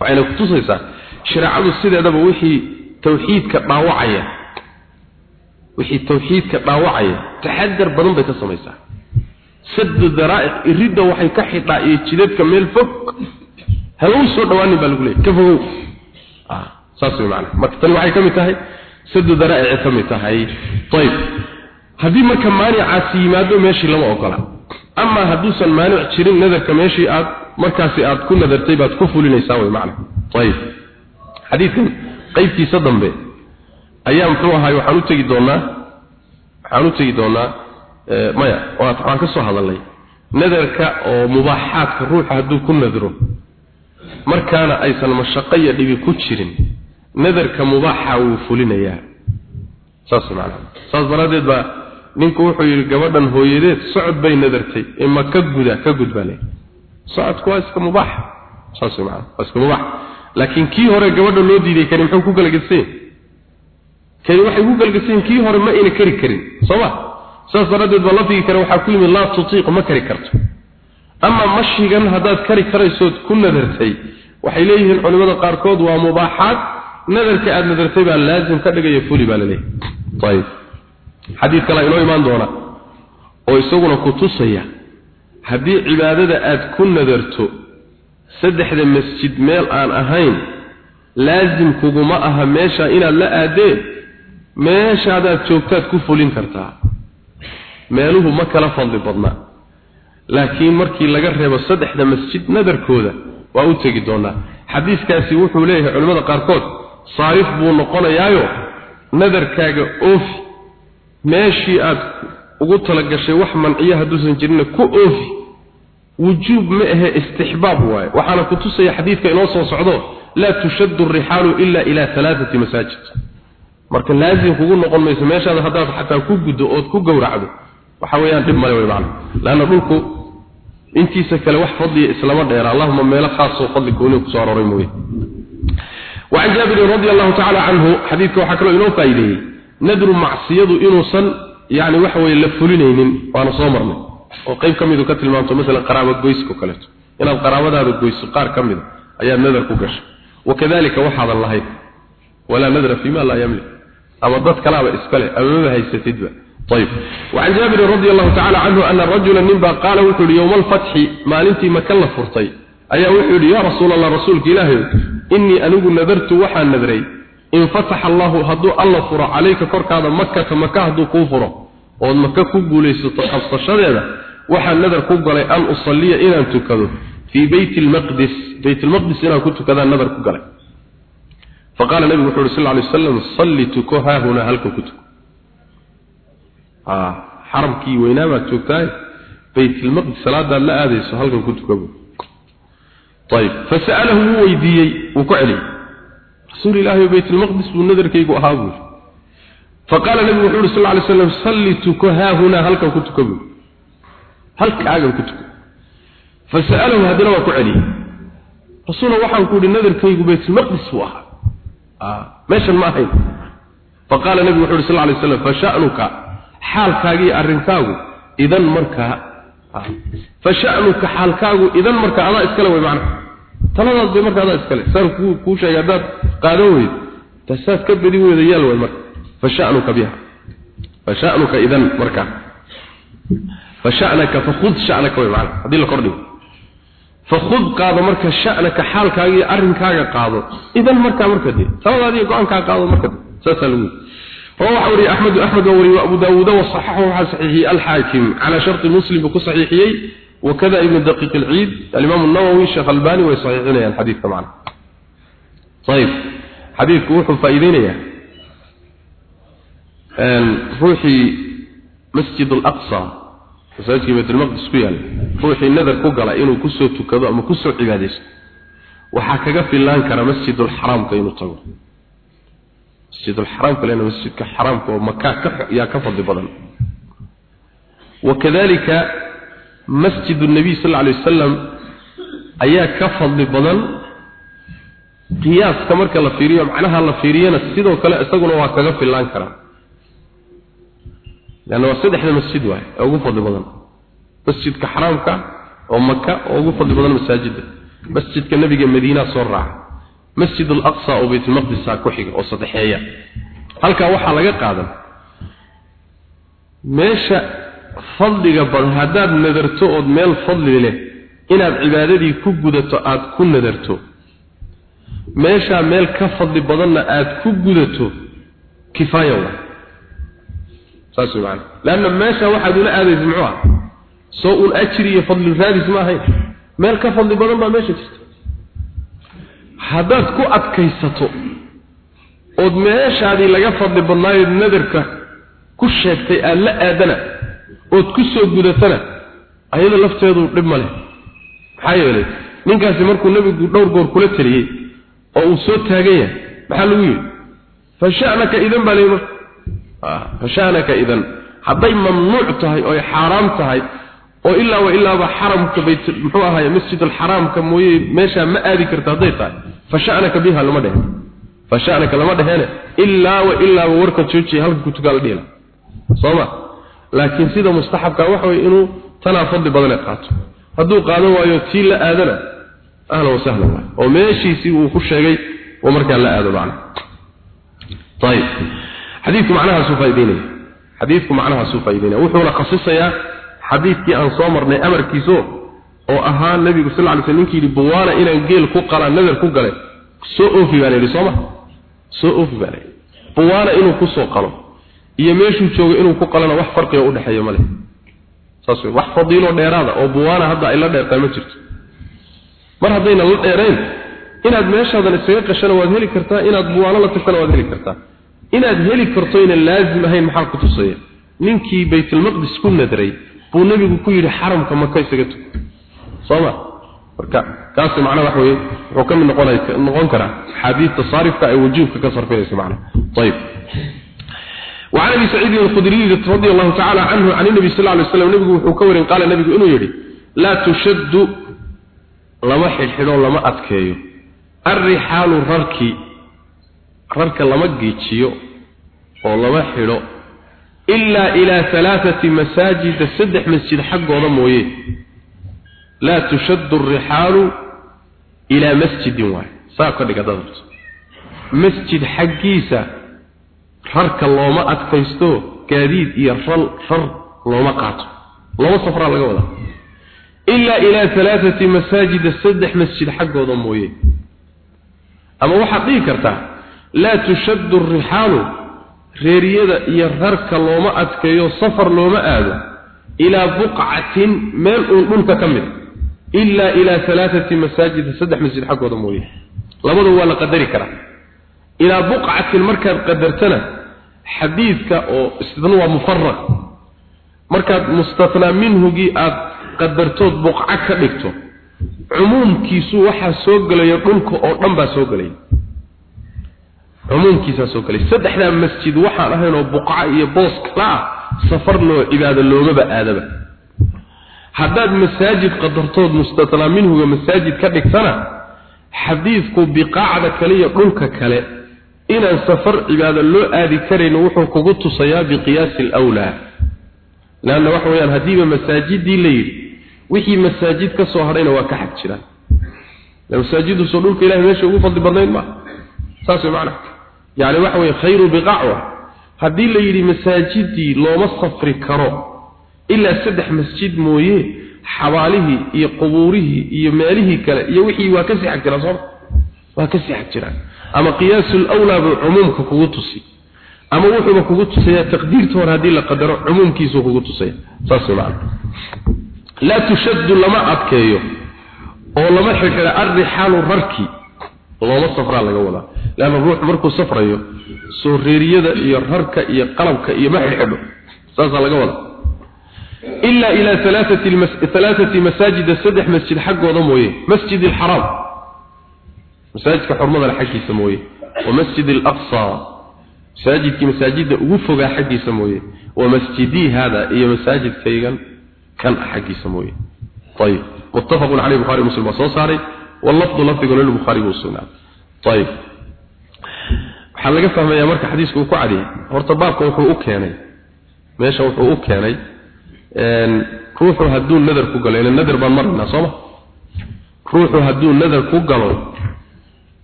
Waxayna kutusaysaa shareecadu sideedaba wixii tawxiidka dhaawacaya. Wixii tawxiidka dhaawacaya taxadar badan bay ka samaysaa. Sadu daraa'iq iridda waxay ka xidhaa iyo jidadka meel fog. Halau soo dhawaanin baa lagu leeyay ka fogow. Saas way macana marka tani waxay ka mid tahay sadu daraa'ici ka mid tahay. Ayib haddii marka maanicaasi yimaado meeshii lama ogola ama hadduusan maanic jirin nadarka meeshii aad markaasi aad ku nadartay baad ku fulinaysaa way macana ayib. Xadiidkan qaybtiisa dambe ayaa muxuu ahaay waxaan u tegi doonaa waxaan u tegi doonaa maya waxaan ka soo hadalnay nadarka oo mubaaxaadka ruuxa hadduu ku nadro markaana aysan mashaqo iyo dhibi ku jirin nadarka mubaaxa wuu fulinayaa. Saas macnaha saas daraaddeed baa ninku wuxuu yidhi gabadhan hooyadeed socod bay nadartay. Ima ka guda ka gud baa socodku waa iska mubaax saas macnaha waa iska mubaax laakiin kii hore gabadha loo diiday kani muxuu ku kala gedsan kani waxay ku galgasayn kii hore ma ayna kari karin ma? Saas daraaddeed baa lafdigi kale waxaa ku yimid laa tutiiq ma kari karto. Ama mashigan haddaad kari karaysood ku nadartay waxay leeyihiin culimmada qaarkood waa mubaaxaad. Nadarka aada nadartay baa laazim ka dhigaya fuli baa laleeyahy ayib xadiid kale inoo imaan doona oo isaguna ku tusaya haddii cibaadada aad ku nadarto saddexda masjid meel aan ahayn laazim kuguma aha meesha inaad la aadeen meeshaadaad joogtaad ku fulin kartaa. Meeluhu ma kala fadli badna laakiin markii laga reebo saddexda masjid nadarkooda waa u tegi doonaa. Xadiiskaasi wuxuu leeyahay culimmada qaarkood saarif buu noqonayaayo nadarkaaga oofi meeshii aad ugu talagashay wax manciyo hadduusan jirinna ku oofi wujuub ma ahe istixbaab waaye waxaana ku tusaya xadiidka inoo soo socdo laa tushaddu rixaalu ila ila alaaati masaajid marka laazim kugu noqon mayso meeshaada haddaad xataa ku guddo ood ku gowracdo waxa weeyaan dhib male wey macna laanna dhulku intiisa kale wax fadliya islama dheera allahuma meelo khaasoo fadli gooni kusoo aroray mooye وعن جابر رضي الله تعالى عنه nadru macsiyadu inuusan yani waxa weye la fulinaynin waana soo marnay. Oo qeyb kamidu ka tilmaamto masalan qaraabo goysko kaleeto. Inaad qaraabadaada goyso qaar ka mida a ayaa nadar ku gashay wakadalika waxaadan lahayn walaa nadra fima laa yamlik. Ama dad kalaaba iskale amamaba haysatidba. Ayib. Wacan jaabirin radi allahu tacala canhu ana rajula ninbaa qaala wuxuu yihi yowma alfatxi maalintii maka la furtay? Ayaa wuxuu yidhi yaa rasuul allah rasuulka ilaahay innii anigu nadartu nadray in fataxa allahu hadduu alla furo calayka korkaada makata maka hadduu kuu furo ood maka ku guulaysato qabsashadeeda waxaan nadar ku galay an usalliya inaan tukado fii beyti lmaqdis baytlmaqdis inaan ku tukadaan nadar ku galay. Faqaala nabigu wuxu uhi sal lay waslam salli tuko haahunaa halkan ku tuko. Ah, xaramkii weynaa baad joogtahay? Baytlmaqdis salaadaad la aadayso halkan ku tuka ayb fasalahu wuu weydiiyey wuu ku celiyey rasuul ilaahi oo bayt almaqdis buu nadarkaygu ahaa buu faqaala nabigu wuxuu yidhi sal alay slam salli tuko haa halkan ku tuka buu halkaagan ku tuko. Fasa'alahu haddana waa ku celiyey. Rasuulla waxaan ku yidhi nadarkaygu baytulmaqdis buu ahaa. Ah, meeshan ma ahayn. Faqaala nabigu wuxu yidhi sal alay slam fashanuka xaalkaagii arrinkaagu idan markaa ah, fashanuka xaalkaagu idan markaa adaa iskale way macnaha taladaas bay markaa adaa iskale saan kuu kuu sheegay haddaad qaadan weyd tasaad ka bedi weyda yaal way marka fasha'nuka biha fasha'nuka idan markaa fasha'naka fakhud sha'naka way macna haddii la kordhigo fakhud qaado marka sha'naka xaalkaagii arrinkaaga qaado idan markaa marka dee taladaadii go-aankaa qaado marka dee saasaa lagu yidhi رواه وري أحمد أحمد وري وأبو داود وصححه صحيح الحاكم على شرط مسلم بكصحيحي وكذا ابن دقيق العيد الإمام النووي الشيخ الباني ويصححنا الحديث طبعا طيب حديث روح فايدين يا روحي مسجد الأقصى مسجد بيت المقدس كيال روحي النذر كوغلا إنه كسو تكذا أما كسو عبادس وحكا في الله كان مسجد الحرام كينو تقول مسجد الحرام كلنا مسجد كحرام ومكة يا كفض بدن وكذلك مسجد النبي صلى الله عليه وسلم أيا كفض بدن قياس كمرك الله فيريه معناها الله فيرينا السيد وكلا استغنوا وكذا في الله كرام لأنه وسيد إحنا مسجد واحد أو فضل بدن مسجد كحرام كا ومكة أو فضل بدن مساجد مسجد كالنبي مدينة صرع مسجد الأقصى أو بيت المقدس كحيق fadliga badan haddaad nadarto ood meel fadli leh inaad cibaadadii ku gudato aad ku nadarto. Meeshaa meel ka fadli badanna aad ku gudato kifaaya waa saas wey macanaa leanna meeshaa waxaad ula aadaysa muxuu ah soo un ajri iyo fadli raadis ma ahayn. Meel ka fadli badan baa meesha jirta haddaad ku adkaysato ood meeshaadii laga fadli badnaayoed nadarka ku sheegtay aada la aadana ood ku soo gudatana ayada lafteedu dhib ma leh. Maxaa yeelay ninkaasi markuu nebigu dhowr goor kula taliyey oo uu soo taagan yahay maxaa lagu yidhi? Fa sha'naka idan baa layi marka fa sha'naka idan. Hadday mamnuuc tahay oo ay xaaraam tahay oo ilaa wa ilaaba xaramka bayt muxuu ahaay masjid alxaraamka mooye meesha ma aadi karta hadday tahay. Fa sha'naka biha lama dheh fashanaka lama dhehene ilaa wa ilaaba warka joojiya halka ku tukaa la dhihila sooma laakiin sida mustaxabka waxa way inuu tanaa fadli badan qaato. Hadduu qaadan waayo tii la aadana ahlan wa sahlan waay. Oo meeshiisii uu ku sheegay oo markaa la aado macna. Ayib xadiidku macnahaasuu faa'ideynaya xadiidku macnahaasuu faa'ideynaya wuxuuna khasisayaa xadiidkii aan soo marnay amarkiiso oo ahaa nabigu sal ly sl ninkii yidhi buwaana inaan geel ku qalaan nadar ku galay. Soo oofi baa sooma soo oofi baa layidhi buwaana inuu ku soo qalo iyo meeshuu joogo inuu ku qalana wax farqiga u dhexeeya ma leh. Saas wey wax fadiilo dheeraada oo buwaana hadda ay la dheertaa ma jirto. Mar haddayna la dheerayn inaad meeshaadan isaga qashana waad heli kartaa inaad buwaano la tagtana waad heli kartaa. Inaad heli karto laazim ahayn maxaa ku tusaya ninkii baytulmaqdis ku nadray buu nebigu ku yidhi xaramka maka isaga tuko. Sooma marka kaasi macnaha waxa weeye wuxuu ka mid noqon karaa xadiidta saarifka ay wujuubka ka sarfinayso macnaha ayib وعن ابي سعيد الخدري رضي الله تعالى عنه عن النبي صلى الله عليه وسلم نبي وحو كورين قال النبي انه يري لا تشد لما خلخلو لما ادكيو الرحال رركي ررك لما جيجيو او لما خيلو الا الى ثلاثه مساجد سدح مسجد حقوده مويه لا تشد الرحال الى مسجد واحد ساقه دغدد مسجد حقيسه rarka looma adkaysto gaadiid iyo ral rar looma qaato. Lama safraa laga wadaa. Ilaa ilaa alaaati masaajida saddex masjid xaggooda mooye. Ama waxaad dhihi kartaa laa tushaddu arixaalu reeriyada iyo rarka looma adkeeyo safar looma aado ilaa buqcatin meel uun dhulka ka mid. Ilaa ilaa alaaati masaajida saddex masjid xaggooda mooye. Labada waa la qadari karaa. Ilaa buqcatin markaad qadartana xadiidka oo istidna waa mufaraq markaad mustathnaa minhugii aad qadartood buqca ka dhigto cumuumkiisu waxaa soo gelaya dhulka oo dhan baa soo gelaya cumuumkiisaa soo gelaya saddexdaa masjid waxaan ahayn oo buqca iyo boos kala ah safar loo cibaado loomaba aadaba. Haddaad masaajid qadartood mustathnaa minhuga masaajid ka dhigtana xadiidku biqaacda kaliya dhulka kale inaan safar cibaado loo aadi karayno wuxuu kugu tusayaa biqiyaasi alawlaa leanna waxa weeyaan haddiiba masaajidii la yidhi wixii masaajid ka soo hadhayna waa ka xag jiraan masaajiduusoo dhulka ilahay meesha ugu fadli badnayd ma saas way macana yacni waxa weye khayru biqacwa. Haddii la yidhi masaajidii looma safri karo ilaa saddex masjid mooye xabaalihii iyo qubuurihii iyo meelihii kale iyo wixii waa ka sii xag jiraan sooma waa ka xag jiraan. Ama qiyaasul awlaa buu cumuumka kugu tusi ama wuxuuba kugu tusayaa taqdiirta hore haddii la qadaro cumuumkiisuu kugu tusaya saas wey macana laa tushaddu lama adkeeyo oo lama xidhxidha arrixaalu rarki. Looma safraa laga wadaa. Leanna ruux markuu safrayo soo reeriyada iyo rarka iyo qalabka iyo ma xidhxidho saasaa laga wadaa. Ilaa ilaa alaaati masaajida saddex masjid xaggooda mooye. Masjid alxaraam masaajidka xurmada xaggiisa mooye wa masjid al-aqsa masaajidkii masaajidda ugu fogaa xaggiisa mooye wa masjidii hada iyo masaajidkaygan kan xaggiisa mooye. Ayib muttafaqun caleyh bukhari muslim waa soo saaray wallafdu lafdiguna lilbukhaari buu sugnaaday ayib waxaa laga fahmayaa marka xadiisku uu ku cadiyey horta baabka wuxuu u keenay meesha wuxuu u keenay ruuxu hadduu nadar ku galo ila nadar baan maraynaa sooma ruuxu hadduu nadar ku galo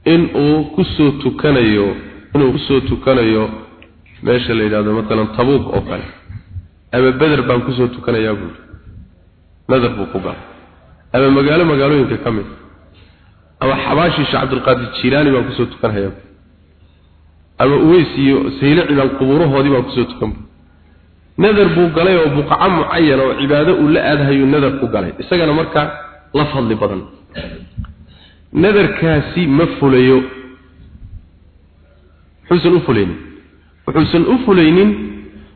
in uu ku soo tukanayo inuu ku soo tukanayo meesha la yidhahdo matalan tabuuk oo kale. Ama beder baan ku soo tukanayaa buuri nadar buu ku galay ama magaalo magaalooyinka ka mid ama xabaashii sheekh cabdilqaadir jiilaani baan ku soo tukanhayaa ama uweys iyo saylaci qubuurahoodii baan ku soo tukan nadar buu galay oo buqaco mucayan oo cibaado uu la aadahayuu nadar ku galay. Isagana markaa la fadli badan nadarkaasi ma fulayo wuxuusan u fulaynin. Wuxuusan u fulaynin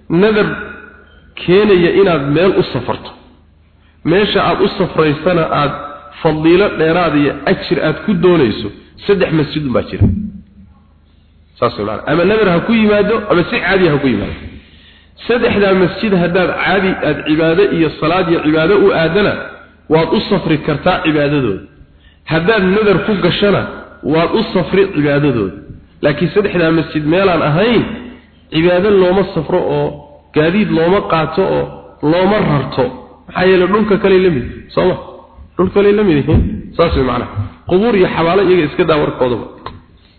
nadar keenaya inaad meel u safarto. Meesha aad u safraysana aad fadiilo dheeraad iyo ajir aad ku doonayso saddex masjid baa jira. Saas ama nadar ha ku yimaado ama si caadi ha ku yimaado. Saddexda masjid haddaad caadi aad cibaado iyo salaad iyo cibaado u aadana waad u safri kartaa cibaadadooda haddaad nadar ku gashana waad u safri cibaadadooda. Laakiin saddexdaa masjid meelaan ahayn cibaado looma safro oo gaadiid looma qaato oo looma rarto. Maxaa yeelay dhulka kale la mid sooma dhulka kale la mid saas way macnaha. Qubuur iyo xabaalo iyaga iska daa warkoodaba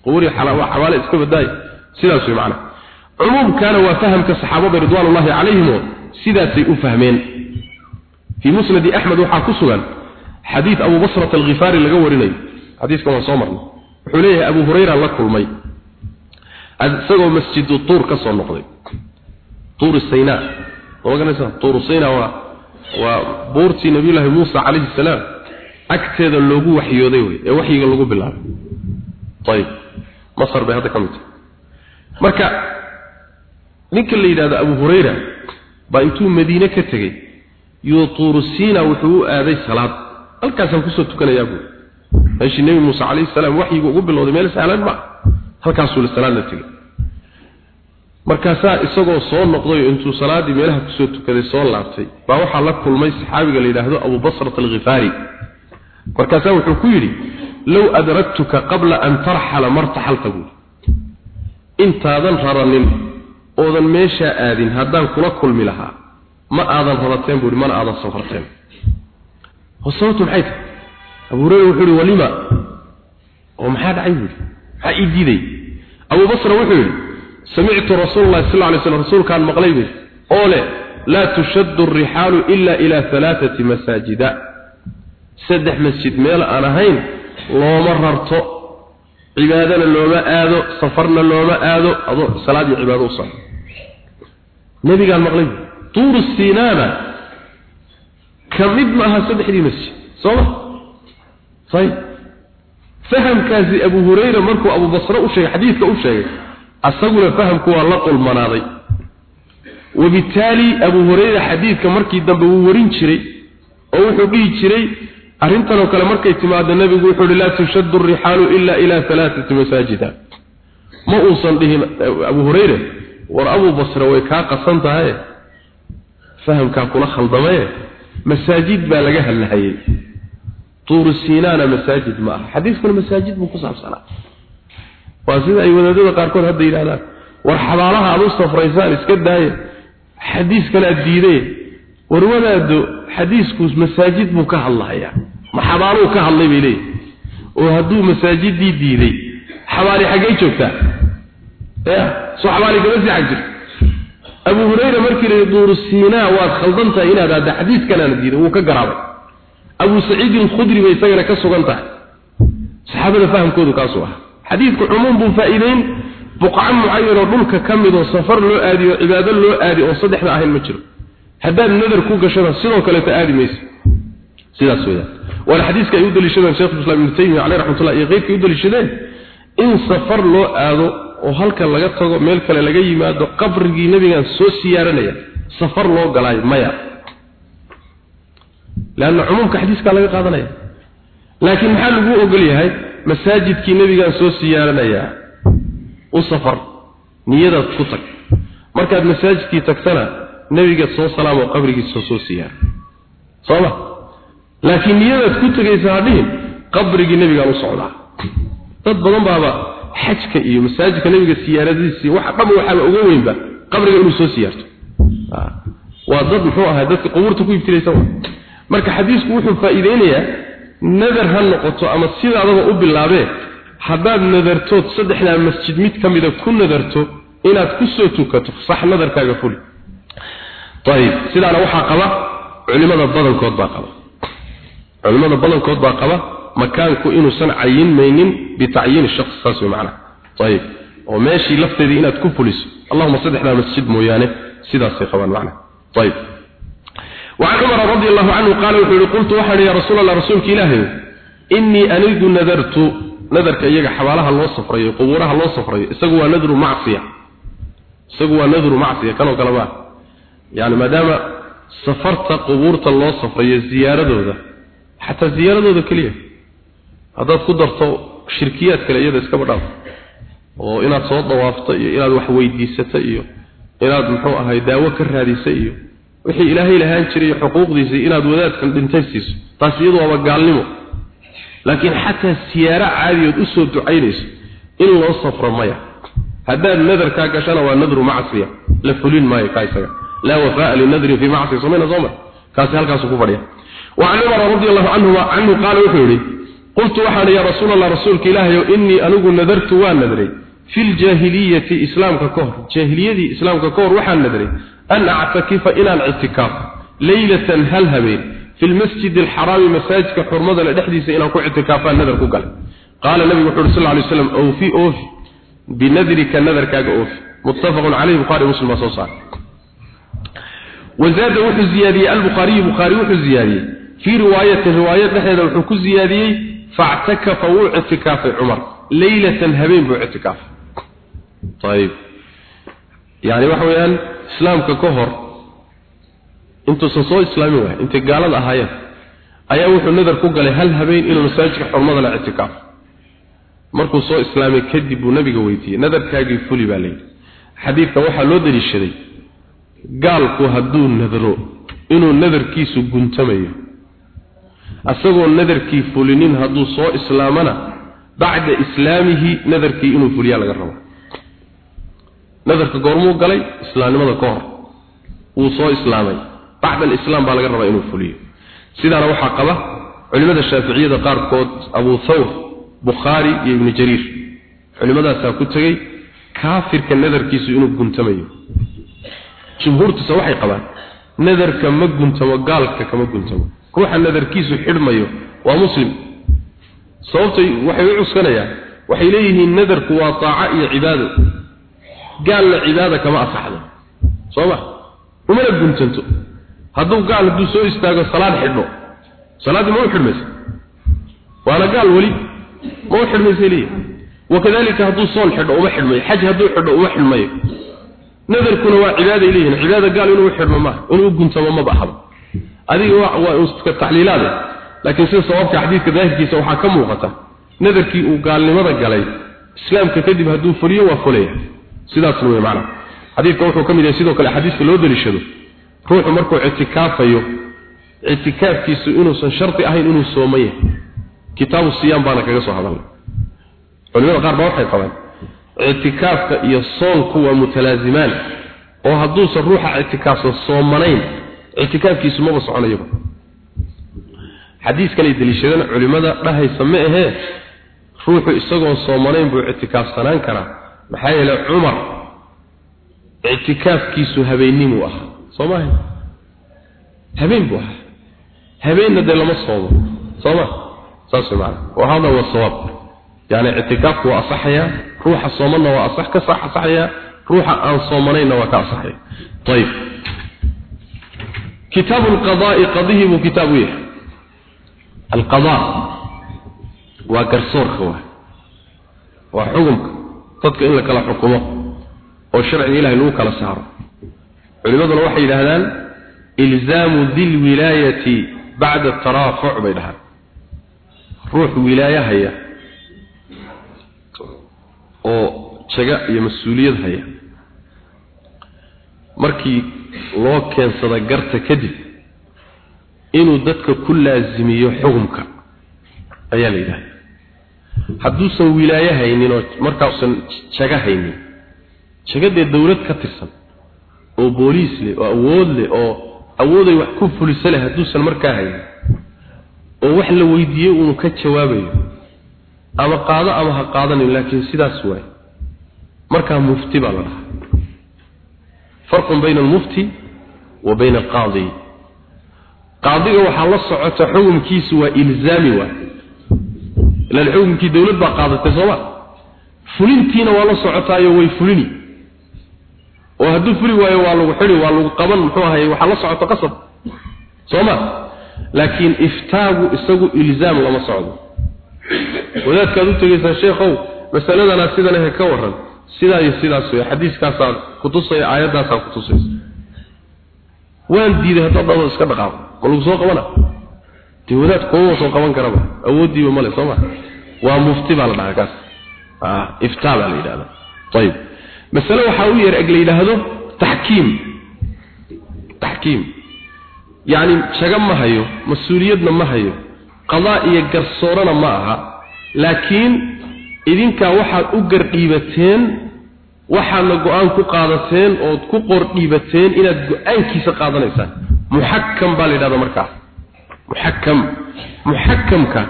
qubuur iyo xabaalo iska badaay sidaas way macnaha. Cumuumkana waa fahamka saxaabada ridwaanullahi calayhim sidaasay u fahmeen xadiid abu basrat alkhifaari laga warinayo xadiiskan waan soo marnay. Wuxuu leeyahay abu hurayra la kulmay. Isagoo masjidu tuur ka soo noqday. Tuur saynaa oganaysa tuur saynaa waa waa buurtii nabiyullaahi muusa calayhi salaam agteeda loogu waxyooday wey ee waxyiga lagu bilaabay. Ayib masar bay hadda ka mid tahay. Marka ninka la yidhahdo abu hurayra baa intuu madiine ka tegey iyo tuuru siina wuxuu u aaday salaad halkaasaan ku soo tukanayaa buuri meeshii nebi muuse calayhi salaam waxyigu ugu bilowday meel sahlan ma halkaasuu salaad la tegey. Markaasaa isagoo soo noqday intuu salaadii meelaha ku soo tukaday soo laabtay baa waxaa la kulmay saxaabiga la yidhaahdo abu basrat alghifaari. Markaasaa wuxuu ku yidhi low adraktuka qabla an tarxala martaxalta buuri intaadan raranin oodan meeshaa aadin haddaan kula kulmi lahaa ma aadan rarateen buuri mana aadan safarteen wasawtu maxay tahay abu hurayra wuxuu yidhi walima? Oo maxaa dhacay? buuhi maxaa ii diiday. Abu basra wuxuu yihi samictu rasuul llahi sal lay slm rasuulkaan maqlay buu oo leh laa tushaddu arixaalu ila ilaa alaaati masaajida saddex masjid meel aan ahayn looma rarto cibaadana looma aado safarna looma aado adoo salaad cibaado u saxo nabigaan maqlay tuuru siinaana كمد معها سدحدي مسجد صح طيب فهم كازي أبو هريرة مركو أبو بصرة أشياء حديثك أشياء أصغل فهم كوا لقل المناضي وبالتالي أبو هريرة حديثك مركي دنبه ورين شري أو حقيق شري أرنتنا وكلا مركي اتماد النبي يقول لا تشد الرحال إلا إلى ثلاثة مساجد ما أوصل به أبو هريرة ور بصرة ويكا قصنتها هاي fahamkaa kula khaldamaye masaajid baa laga hadlahayey tuuru siinaana masaajid ma aha. Xadiiskuna masaajid buu ku saabsanaa. Waa sida ay wadaadada qaarkood hadda yidhahdaan war xabaalaha aad u safraysaan iska daaye xadiiskanaad diiday war wadaado xadiisku masaajid buu ka hadlahayaa. Ma xabaaluu ka hadlay bay leeyihi oo hadduu masaajidii diiday xabaali xaggay joogtaa? Ya soo xabaali gaba sii xag jirto abu hurayra markii la duur siinaa waad khaldantahay inaad aada xadiidkanaana diiday wuu ka garaabay. Abu saciid al-khudri bay isagana ka sugan tahay. Saxaabada fahamkoodu kaasuu ah xadiidku cumuum buu faa'iideyn buqca mucayan oo dhulka ka mid oo safar loo aadiyo cibaado loo aadi oo saddexda ahayn ma jiro. Haddaad nadar ku gashada sidoo kaleeta aadi maysa. Sidaas weeyaan. Waana xadiiska ay u daliishadeen sheekh islaam ibnu taymiya caleyh raxmatullah iyo qeydka u daliishadeen in safar loo aado oo halka laga tago meel kale laga yimaado qabrigii nabigan soo siyaaranaya safar loo galaayo maya. Laana cumuumka xadiiskaa laga qaadanaya. Laakiin maxaa lagu ogol yahay? Masaajidkii nabigan soo siyaaranaya u safar niyadaad ku tag. Markaad masaajidkii tagtana nabiga soo salaam oo qabrigiisa soo siyaara sooma laakiin niyadaad ku tegaysa hadhihin qabrigii nabigaan u socdaa. Dad badan baaba xajka iyo masaajidka nabiga siyaaradiisii waxa dhab waxaa uga weynba qabriga inuu soo siyaarto. Waa dad muxuu ahaa dadka qubuurta ku ibtilaysa marka xadiisku wuxuu faa'iideynayaa nadar ha noqoto ama sidaadaba u bilaabee haddaad nadartood saddexdaa masjid mid ka mida ku nadarto inaad ku soo tukato sax nadarkaaga fuli ayib sidaana waxaa qaba culimada badankood baa qaba. Culimada badankood baa qaba makaanku inuusan cayinmaynin bitacyiin shakhs saas way macnaha ayib oo meeshii lafteedii inaad ku fuliso allahuma saddexdaa masjid mooyaane sidaasay qabaan macnaha ayib وعن عمر رضي الله عنه قال وحول قلت وحر يا رسول الله رسولك إلهي إني أنيد نذرت نذرك إياك حوالها الله صفري قبورها الله صفري سقوى نذر معصية سقوى نذر معصية كانوا كلمة يعني ما دام سفرت قبورة الله صفري زيارة ذا حتى زيارة ذا كليه haddaad ku darto shirkiyaad kale iyada iskaba dhaaf oo inaad soo dawaafto iyo inaad wax weydiisato iyo inaad muxuu ahay daawo ka raadisa iyo wixii ilaahay lahaan jiray xuquuqdiisa inaad wadaadkan dhintay siiso taas iyadu waaba gaalnimo. Laakiin xataa siyaaro caadiyood oo u soo ducaynayso in loo safro maya. Haddaad nadarkaa gashana waa nadru macsiya la fulin maayo kaysaga laa wafaa li nadri fi macsiya sumayna sawma kaasi halkaasu ku fadhiya. Wa an umar radiyallahu anhu wa anhu qala wuxuu yiri وحوري قلت وحنا يا رسول الله رسولك إلهي إني أنو نذرت وان نذري في الجاهلية إسلامك كهر جاهلية إسلامك كهر وحن نذري أن أعتكف إلى الاعتكاف ليلة هل هبين في المسجد الحرام مساجك حرمضة لدحديث إلى كو اعتكافا نذر كقل قال النبي محمد صلى الله عليه وسلم أوفي أوفي بنذرك نذر كاك أوفي متفق عليه بخاري مسلم وصوصان وزاد وحو زيادي البخاري بخاري وحو زيادي في رواية رواية نحن وحو زيادي فاعتكف واعتكاف عمر ليلة هبين باعتكاف طيب يعني وحويان إسلامك كهر انتو سنصو إسلامي واحد انت قالت أهايا أيا وحو النذر كوكالي هل هبين إلى مساجك حرمضة الاعتكاف markuu soo islaamay kadib uu nabiga weydiiyey nadarkaagii fuli baa leeyahay xadiidka waxaa loo daliishaday gaalku hadduu nadro inuu nadarkiisu guntamayo asagoo nadarkii fulinin hadduu soo islaamana bacda islaamihi nadarkii inuu fuliyaa laga rabo nadarka goormuu galay islaamnimada ka hor wuu soo islaamay. Bacda alislaam baa laga rabaa inuu fuliyo. Sidaana waxaa qaba culimada shaaficiyada qaarkood abuu thawr bukhaari iyo ibnu jariir. Culimadaasaa ku tegey kaafirka nadarkiisu inuu guntamayo. Jumhuurtuse waxay qabaan nadarka ma guntamo gaalka kama guntamo ruuxa nadarkiisu xidhmayo waa muslim. Sababtay waxay u cuskanayaan waxay leeyihiin nadarku waa taaca iyo cibaado. Gaalna cibaada kama asaxdo soo ma? Umana guntanto. Hadduu gaal hadduu soo istaago salaad xidho salaaddii ma u xidhmaysa? Waana gaal weli ma u xidhmaysa leeyahay wakadalika hadduu soon xidho uma xidhmayo xaj hadduu xidho uma xidhmayo. Nadarkuna waa cibaaday leeyihiin cibaada gaal inuu xidhmo maaha inuu guntamo ma baxaba adiga waa iska taxliilaade laakiin sida sababka xadiidka daahirkiisa waxaa ka muuqata nadarkii uu gaalnimada galay islaamka kadib hadduu fuliyo waa fulaya sidaasna wey macnaha xadiidka wuxuu ka mid yahay sidoo kale xadiiska loo daliishado ruuxu markuu ictikaafayo ictikaafkiisu inuusan sharti ahayn inuu soomo yahay kitaabu siyaam baana kaga soo hadalnay. Culimada qaar baa waxay qabaan ictikaafka iyo soonku waa mutalaazimaan oo hadduusan ruuxa ictikaafsan soomanayn ictikaafkiisu maba soconayaba xadiiskanay deliishadeen culimada dhahaysa ma ahee ruuxu isagoon soomanayn buu ictikaafsanaan karaa maxaa yeelay cumar ictikaafkiisu habeennimuu ahaa soo maaha habeen buu ahaa habeenna dee lama soomo soo ma صاص معنا وهذا هو الصواب يعني اعتكاف هو أصحيا روح صومنا وأصح كصح صحيا روح أن صومنين وكأصحيا طيب كتاب القضاء قضيه وكتابه القضاء وكرسور هو وحكمك تدك إن لك الحكومة والشرع إله لوك لسهر علماء الوحي لهذا إلزام ذي الولاية بعد الترافع بينها ruux wilaaye haya oo jaga iyo mas-uuliyad haya markii loo keensada garta kadib inuu dadka ku laasimiyo xukumka. Ayaa la yidhahda hadduusan wilaaye haynin oo markausan jaga haynin jagadee dawlad ka tirsan oo booliis leh oo awood leh oo awooday wax ku fulisa leh hadduusan markaa haynin oo wax la weydiiyey uu ka jawaabayo ama qaado ama ha qaadanin laakiin sidaas waay. Markaa mufti baa la dhahaa farqun bayna almufti wa bayna alqaadi. Qaadiga waxaa la socota xukunkiisu waa ilzaami waay ilaan xukunkii dawlad baa qaadatay sooma fulintiina waa la socotaayo way fulini. Oo hadduu fuli waayo waa lagu xidi waa lagu qaban muxuu ahaye waxaa la socoto qasab. Sooma laakiin iftaagu isagu ilzaam lama socdo. Wadaadkaad u tegaysaa sheekhow masaladana sidan ahe ka waran sidaa iyo sidaas wey xadiiskaasaa kutusaya aayaddaasaa kutusaysa waan diiday haddaad dhado iska dhaqaaqo ma lagu soo qabana? Dee wadaad kuma soo qaban karaba? Awooddiiba male soo ma? Waa mufti baa la dhahaa kaas. Iftaa baa la yidhahda ayib masale waxaa u yeer eg la yidhaahdo taxkiim. Taxkiim. Yacni jago ma hayo mas'uuliyadna ma hayo qadaa iyo garsoorana ma aha laakiin idinkaa waxaad u gardhiibateen waxaadna go'aan ku qaadateen ood ku qordhiibateen inaad go'aankiisa qaadanaysaan. Muxakam baa la yidhahda markaas. Muxakam muxakamka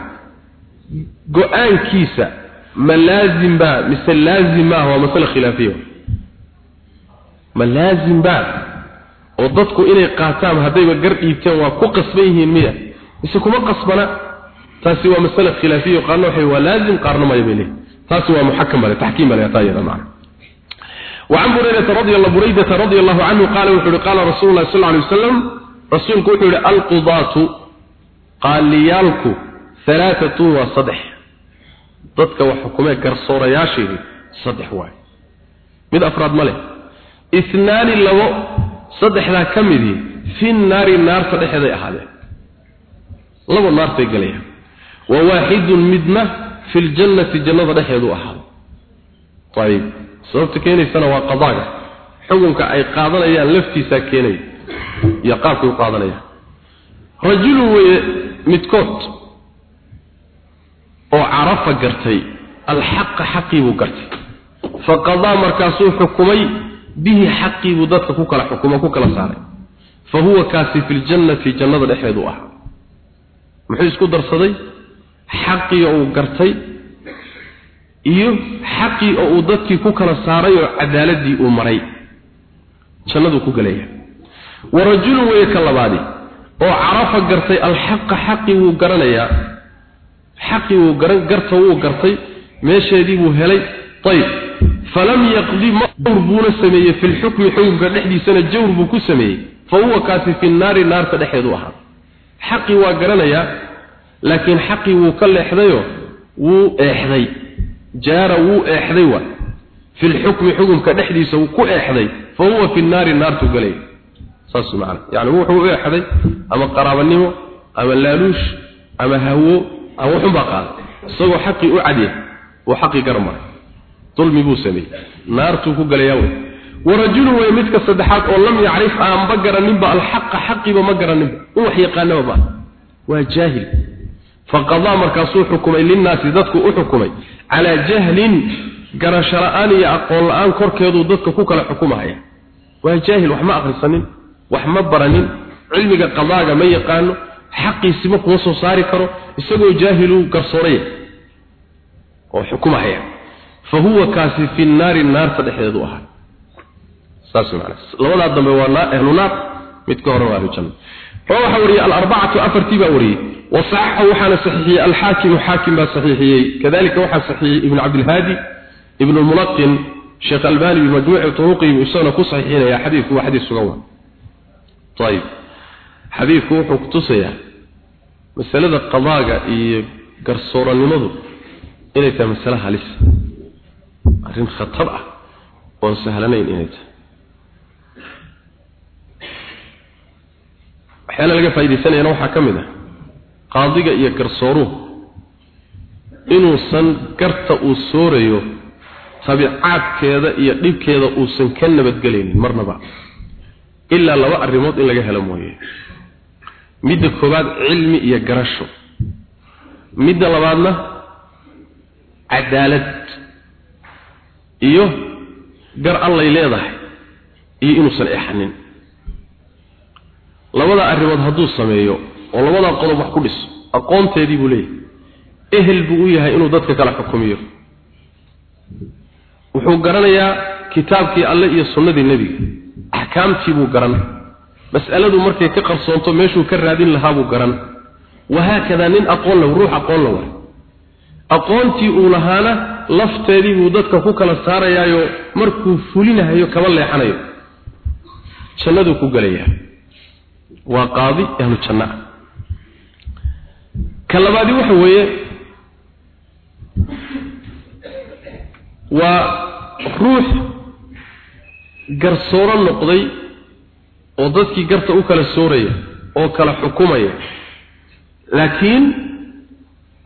go'aankiisa ma laazim baa mise laazim maaha waa masale khilaafiya. Ma laazim baa oo dadku inay qaataan haddayba gar dhiibteen waa ku qasban yihiin miya. Mise kuma qasbana? Taasi waa masale khilaafiya qaarna waxay waa laazim qaarna maya bay leeyihiin taasi waa muxakam bale taxkiim bale taa iyada macna وعن بريدة رضي الله بريدة رضي الله عنه قال وحده قال رسول الله صلى الله عليه وسلم رسولك وحده القضاة قال ليالك ثلاثة وصدح ضدك وحكمه كرصورة ياشيه صدح واي من أفراد ملك اثنان لو صدح لا كمدي في النار النار صدح ذي أحاله لو النار تيقليها وواحد مدمة في الجنة جنة صدح ذو أحاله طيب sababta keenaysana waa qadaaga xukunka ay qaadanayaan laftiisa keenay iyo qaabkay u qaadanayaan rajulu weye midkood oo carafa gartay alxaqa xaqii buu gartay faqadaa markaasuu xukumay bihi xaqii buu dadka ku kala xukumo ku kala saaray fa huwa kaasi fi ljannati xaqii uu gartay iyo xaqii oo uu dadkii ku kala saaray oo cadaaladii uu maray. Jannadu ku galaya wa rajulun way ka labaadi oo carafa gartay alxaqa xaqii wuu garanayaa. Xaqii wuu garan garta wuu gartay meesheedii buu helay. Ayib falam yaqdi mawr buuna sameeyey fi lxukmi xukunka dhexdiisana jawr buu ku sameeyey. Fa huwa kaasi fi naari naarta dhexeedu ahaa. Xaqii waa garanayaa laakiin xaqii wuu ka leexdayoo wuu eexday. Jaara wuu eexday wa fi lxukmi xukumka dhexdiisa wuu ku eexday. Fa huwa fi naari naartu galay. Saas macana yani wuxuu u eexday ama qaraabanimo ama laaluush ama hawo ama wuxun baa qaaday. Isagoo xaqii u cadya uu xaqii garmaray dulmi buu sameeyey. Naartuu ku galayaa wey. Warajulu wey midka saddexaad oo lam yacrif aanba garaninba alxaqa xaqiiba ma garaninba in wax yaqaanaba ma waa jaahil faqadaa markaasuu xukumay linnaasi dadku u xukumay calaa jahlin garasho la'aan iyo aqoon la'aan korkeeduu dadka ku kala xukumahaya waa jaahil wax ma akhrisanin wax ma baranin cilmiga qadaaga ma yaqaano xaqiisima kuma soo saari karo isagoo jaahiluu garsooraya oo xukumahaya. Fa huwa kaasi fi naari naarta dhexdeedu ahaa. Saas macana labadaa dambe waa ahlu naar mid ka horena waa ahlu janna waxa wariyay al-arba'atu afartii baa wariyay وصححه وحنا صحيحي الحاكم حاكم با صحيحي كذلك وحنا صحيح ابن عبد الهادي ابن الملقن شيخ الباني بمجموع طرقه وسنه كصحيحين يا حديث هو حديث سغوا طيب حديث هو حكتسيا مسألة القضاء إي قرصورة لمضو إنه تا مسألة هلس أرين خطر وانسهلنين إنه أحيانا لقى فايدة سنة نوحة كمدة qaadiga iyo garsooruhu. Inuusan garta uu soorayo tabicaadkeeda iyo dhibkeeda uusan ka nabadgelaynin marnaba. Ilaa laba arrimood in laga helo mooye. Midda koowaad cilmi iyo garasho. Midda labaadna cadaalad. Iyo gar allay leedahay iyo inuusan exanin labada arrimood hadduu sameeyo oo labadaa qodob wax ku dhiso aqoonteedii buu leeyahay. Ehel buu u yahay inuu dadka kala xukumiyo. Wuxuu garanayaa kitaabkii alle iyo sunnadii nebiga. Axkaamtii buu garan. Mas'aladu markay ka qarsoonto meeshuu ka raadin lahaa buu garan. Wahaakadaa nin aqoon la ruux aqoon la waay aqoontii uu lahaana lafteedii buu dadka ku kala saarayaayo markuu fulinahayo kama leexanayo. Jannaduu ku gelayaa waa qaadi ahlu janna ka labaadi waxa weeye waa ruux garsooro noqday oo dadkii garta u kala sooraya oo kala xukumaya. Laakiin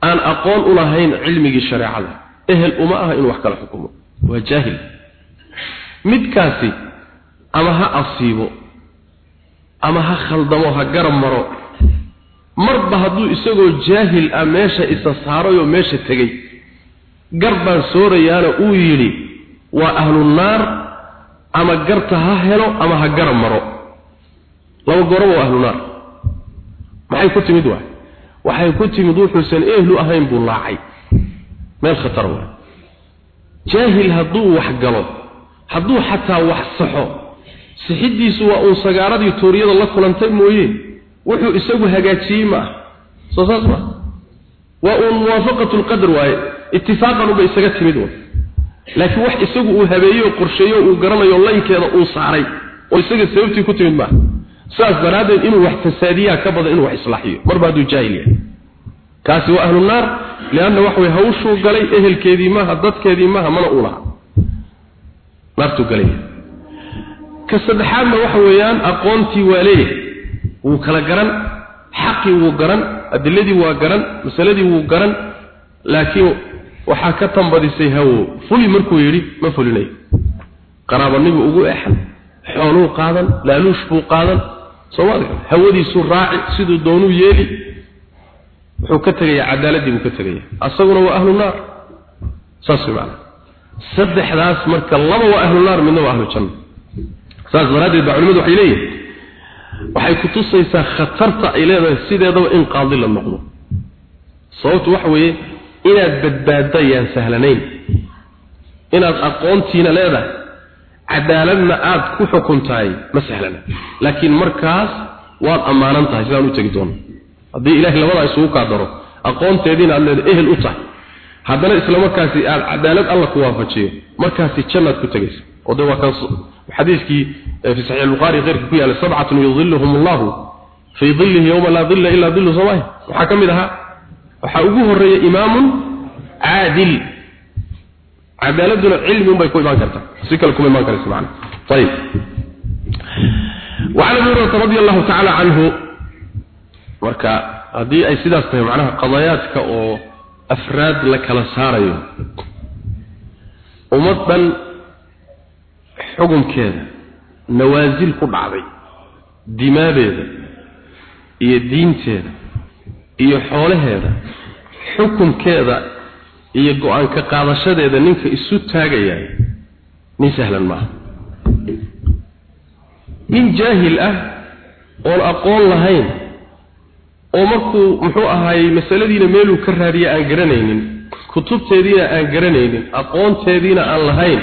aan aqoon u lahayn cilmigii shareecada. Ehel uma aha inuu wax kala xukumo. Waa jaahil. Midkaasi ama ha asiibo ama ha khaldamo ha garab maro marba hadduu isagoo jaahil ah meesha isa saarayoo meesha tegey gar baan soorayaana uu yidhi waa ahlu naar ama garta ha helo ama ha gara maro. Laba goroba waa ahlu naar maxay ku timid waay? Waxay ku timid wuxuusan ehlu ahayn buu laacay. Meel khatar waay. Jaahil hadduu wax galo hadduu xataa wax saxo sixidiisu waa uun sagaaradii tuuriyada la kulantay mooye wuxuu isagu hagaajiyey ma ah soo saas ma waa uun muwaafaqatu lqadar waaye. Itifaaqan uba isaga timid way laakiin wax isagu uu habeeyo qorsheeyo uu garanayo laynkeeda uu saaray. Oo isaga sababtii ku timid maaha saas daraaddeed inuu wax fasaadiyaa ka badan inuu wax islaaxiyo. Marba hadduu jaahil yahay. Kaasi waa ahlu naar lianna waxa weye hawshuu galay ehelkeedii maaha dadkeedii maaha mana uu laha naartuu galaya ka saddexaadna waxa weeyaan aqoontii waa leeyahay wuu kala garan xaqii wuu garan adiladii waa garan masaladii wuu garan laakiin waxaa ka tambadisay hawo. Fuli markuu yidhi ma fulinayo qaraabanibuu ugu exan xooluu qaadan laaluush buu qaadan. Soomaali hawadiisuu raaci siduu doonuu yeeli. Wuxuu ka tegayaa cadaaladii buu ka tegaya asaguna waa ahlu naar. Saas way macana saddexdaas marka laba waa ahlu naar midna waa ahlu janno saas daraaddeed baa culimadu waxay leeyihiin waxay kutusaysaa khatarta ay leedahay sideedaba in qaadi la noqdo. Sababtu waxa weeye inaad badbaaddo ayaan sahlanayn. Inaad aqoontiina leedahay cadaaladna aad ku xukuntahay ma sahlana. Laakiin markaas waad ammaanan tahay sidaan u tegi doono. Haddii ilaahay labadaa isugu kaa daro aqoonteediina aad leedahay ehel u tahay haddana isla markaasi aad cadaalad alla ku waafajiyo markaasi jannaad ku tegaysa oo de waa kan xadiiskii fi saxiix al-bukhari qeyrka ku yaala sab'atun yudhilluhum Allahu fi dhillihi yawma la dhilla illa dhillu samaa'i waxa kamid aha waxa ugu horeeya imaamun caadil cadaaladuna cilmi bay ku iman kartaa si kale kuma iman karaysa macna طيب وعن ابي هريره رضي الله تعالى عنه marka hadii ay sidaas tahay macnaha qadayaadka oo afraad la kala saarayo. Ummadan xukunkeeda nawaasil ku dhacday dimaadeeda iyo diinteeda iyo xoolaheeda xukunkeeda iyo go'aan ka qaadashadeeda ninka isu taagaya nin sahlan maaha. Nin jaahil ah oon aqoon lahayn oo markuu muxuu ahaayey masaladiina meeluu ka raadiya aan garanaynin kutubteediina aan garanaynin aqoonteediina aan lahayn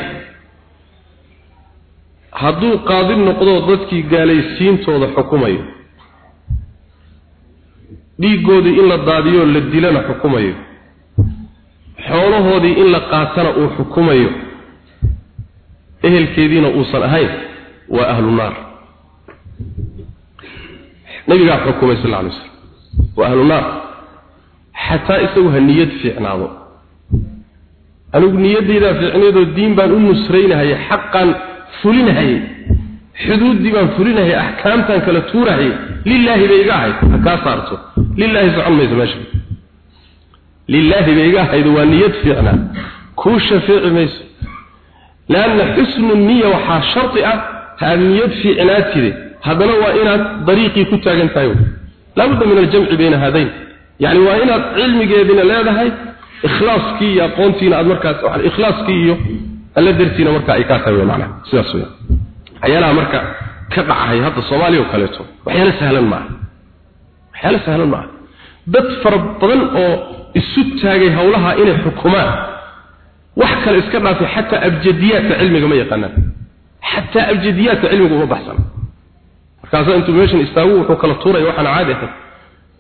hadduu qaadi noqdo dadkii gaalaysiintooda xukumayo. Dhiiggoodii in la daadiyo la dilana xukumayo. Xoolahoodii in la qaatana uu xukumayo. Ehelkeediina uusan ahayn waa ahlu naar. Nabigaa xukumay sal lla alay slam waa ahlu naar. Xataa isagu ha niyad fiicnaado. Anigu niyadaydaa fiicneedoo diin baan u nusraynahaya xaqan fulinahayay xuduuddii baan fulinahayay axkaamtaan kala tuurahayay lilaahi bay iga ahayd. Ha kaa saarto. Lilaahi socon mayso meesha. Lilaahi bay iga ahayd waa niyad fiicnaa kuu shafeeci mayso. Laanna xusnu niya waxaa shardi ah haad niyad fiicnaatide haddana waa inaad dariiqii ku taagan tahay laabudda min aljamci bayna haadayn yani waa inaad cilmigeedina leedahay ikhlaaskii iyo aqoontiina aad markaas ikhlaaskii iyo alla dartiina markaa ay kaa tahay macnaha. Sidaas weeyaan waxyaalaha marka ka dhacahay hadda soomaaliya oo kaleeto waxyaala sahlan maaha waxyaala sahlan maaha dad fara badan oo isu taagay howlaha inay xukumaan wax kale iska dhaafay xataa abjadiyaadka cilmiga ma yaqaanaan. Xataa abjadiyaadka cilmiga uma baxsan markaasaa intuu meeshan istaagu wuxuu kala tuuraya waxaan caadi ahay.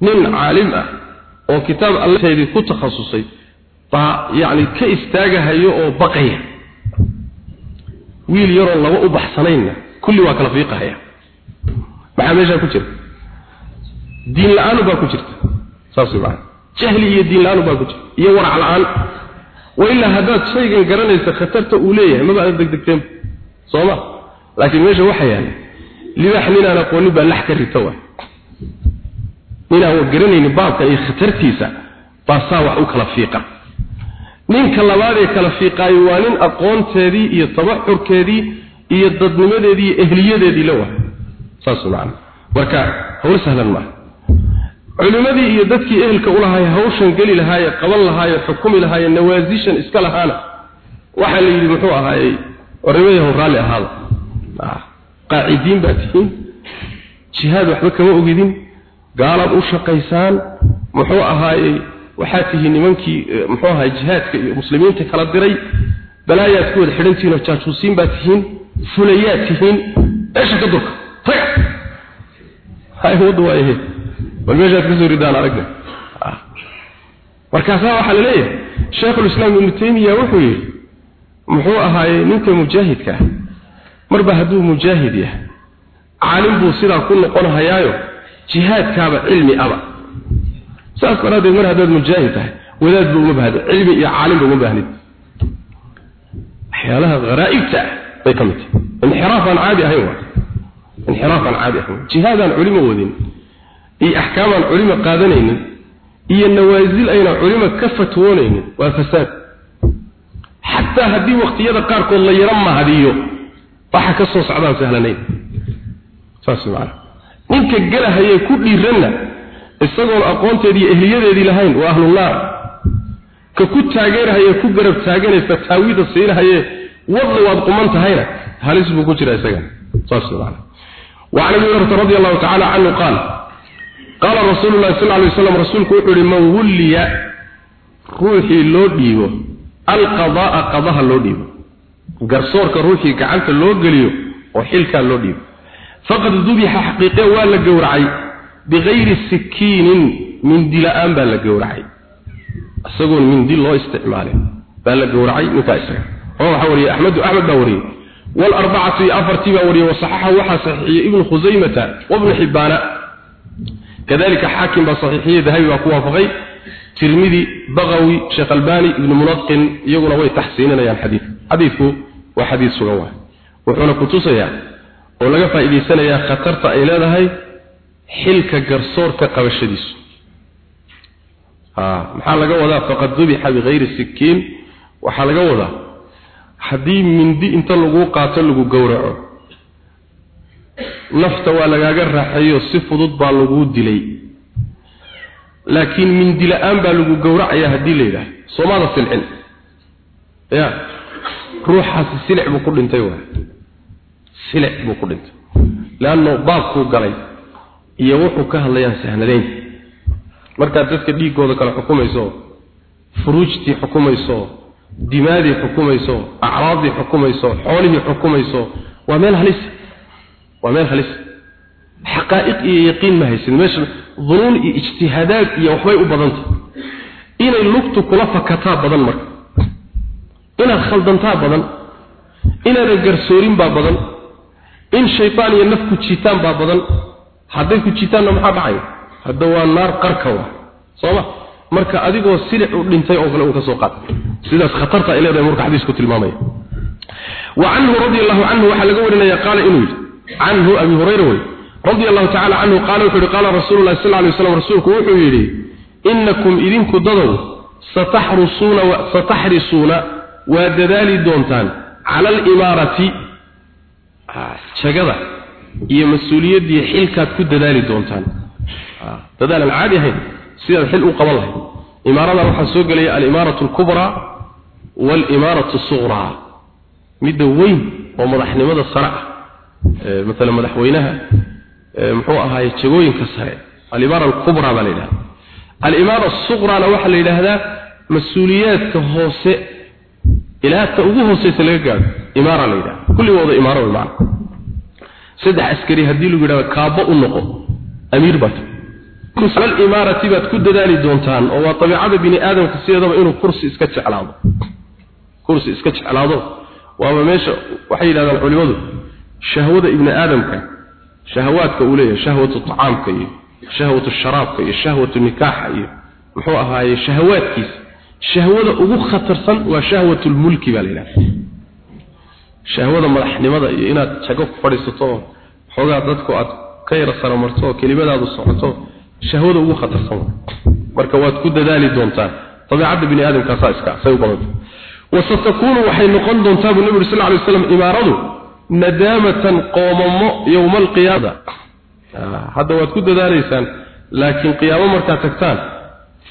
Nin caalim ah oo kitaab allaheedii ku takhasusay baa yacni ka istaagahayo oo baqaya. Wiil yaroo laba u baxsanaynna kulli waa kala fiiqahaya. Maxaa meeshaa ku jira diin la'aanu baa ku jirta. Saas macana jahli iyo diin la'aanu baa ku jirta. Iyo warac la'aan. Wailaa haddaad shaygan garanaysa khatarta uu leeyahay maba aada degdegteen. Sooma laakiin meesha waxa yaalla libaax ninaan aqoonin baa lax ka rita waay. Ninaan garanaynin baabkan iyo khatartiisa baa saa wax u kala fiiqa. Ninka labaad ee kala fiiqaayo waa nin aqoonteedii iyo tabaxurkeedii iyo dadnimadeedii iyo ehliyadeedii la wahay saas macana marka hawl sahlan maaha culimadii iyo dadkii ehelka u lahaay hawshan geli lahaayee qaban lahaayee xukumi lahaayee nawaasishan iska lahaana. Waxaa la yidhi muxuu ahaayey arrimayahu raalli ahaada qaacidiin baa tihiin. Jihaad waxba kama ogidin. Gaalaad u shaqaysaan muxuu ahaayey waxaa tihiin nimankii muxuu ahaay jihaadka iyo muslimiinta kala diray. Balaayaad ku wada xidhantihiin oo jaajuusiin baa tihiin fulayaad tihiin meesha ka durka hay wadda waa ehe bal meeshaad ka soo ridaan aragna. Markaasaa waxaa la leeyahay sheekhulislaam ibnu taymiya wuxuu yidhi muxuu ahaayey ninka mujaahidka ah marba hadduu mujaahid yahay caalim buu sidaa ku noqonhayaayo jihaadkaaba cilmi aba. Saas daraaddeed mar haddaad mujaahid tahay wadaad ba uma baahdo cilmi iyo caalim ba uma baahnid waxyaalaha haraa'ibta ah bay ka mid tahay. Inxiraaf caadi ahayn waa. Inxiraaf aan caadi ahayn. Jihaadaan culimo wadin iyo axkaamaan culimo qaadanaynin iyo nawaasil ayna culimo ka fatwoonaynin waa fasaad. Xataa haddii waqtiyada qaarkood la yaro mahadiyo waxa ka soo socdaan sahlanayn saas macana ninka galahayee ku dhiiranna isagoon aqoonteedii iyo ehliyadeedii lahayn waa ahlunaar ka ku taageerahayee ku garab taaganaysa taawida siinahayee wadda waad quman tahayna halis buu ku jira isaga saas macana وعن ابي هريره رضي الله تعالى عنه قال قال رسول الله صلى الله عليه وسلم رسولك وحوري من ولي روحي لو ديبو القضاء قضاها لو ديبو غرسورك روحي gacanta loo galiyo oo xilka loo dhiibo faqad dubiha haqiqa waa la gowracay bigayri sikiinin min dilaan baa la gowracay asagoo min dil loo isticmaalay baa la gowracay ninka isaga oo waxa wariye ahmed ahmed baa wariye wal arba'atu afarti baa wariye wasahaha waxa saxiix ibn khuzaimah wa ibn hibban كذلك حاكم بصحيحيه ذهبي وكوافقي ترمذي بغوي شيخ الباني ابن منقن يقول وي تحسيننا يا الحديث حديثه وحديث سغوا وحنا كتوسيا oo laga faa'iideysanaya khatarta ay leedahay xilka garsoorka qabashadiisu ah maxaa laga wadaa faqad dubiha bighayri sikiin waxa laga wadaa hadii mindi inta lagu qaato lagu gowraco nafta waa lagaaga raaxayo si fudud baa lagu dilay laakiin mindi la'aan baa lagu gowracaya hadii la yidhaah soomada silcin ya ruuxaasi silic buu ku dhintay waa silic buu ku dhintay. Laanno baabkuu galay iyo wuxuu ka hadlayaan sahnadayn. Markaad dadka dhiiggooda kale xukumayso furuujtii xukumayso dimaadii xukumayso acraadii xukumayso xoolihii xukumayso waa meel halis. Waa meel halis. Xaqaa'iq iyo yaqiin ma haysin meesha dunuun iyo ijtihaadaad iyo waxbay u badanta inay lugtu kula fakataa badan marka inaad khaldantaa badan inaadan garsoorin baa badan in shaytaan iyo naf ku jiitaan baa badan hadday ku jiitaanna maxaa dhacaya hadda waa naar qarka wa sooma marka adigoo silic u dhintay oo kale uu ka soo qaatay sidaas khatarta ay leedahay marka xadiisku tilmaamaya وعنه رضي الله عنه وحل قولنا قال إنه عنه أبي هريرة وي رضي الله تعالى عنه قال وحر قال رسول الله صلى الله عليه وسلم رسولك وحيري إنكم إذنك ضدوا ستحرسون waa dadaali doontaan cala alimaarati ah, jagada iyo mas'uuliyaddiiyo xilkaad ku dadaali doontaan. Ah, Dadaalan caadi ahayn sidaad xil u qaban lahayd imaaradan waxaa soo gelaya alimaaratu alkubraa waalimaaratu asuqraa midda weyn oo madaxnimada sare ah maala madaxweynaha muxuu ahaaye jagooyinka sare alimaara alkubraa baa la yidhahda alimaara asuqraana waxaa la yidhaahdaa mas'uuliyaadka hoose ilaa ta ugu hooseysa laga gaaro imaara la yidhahda kulligooda imaaro way saddex askari haddii lagu yidhahdo kaabo u noqo amiir baad al imaarati baad ku dadaali doontaan oo waa dabiicada bini aadamka sideedaba inuu kursi iska jeclaado. Kursi iska jeclaado. Waaba meesha waxay yidhahdaan culimadu shahwada ibni aadamka shahawaadka uu leeyahay shahwatu tacaamka iyo shahwatu sharaabka iyo shahwatu nikaaxa iyo muxuu ahaaye shahawaadkiisa shahwada ugu khatarsan waa shahwatul mulki baa yidhahda shahwada madaxnimada iyo inaad jago fadhiisato xoogaa dadku aad ka yara saramarto kelimadaadu socoto shahwada ugu khatarsan. Marka waad ku dadaali doontaan dabeecadda bini aadamkaasaa iska say u badanta. Wasatakuunu waxay noqon doontaa buu nabi sal lay slam imaaradu nadaamatan qoomamo yowma alqiyaama hadda waad ku dadaalaysaan laakiin qiyaamo markaad tagtaan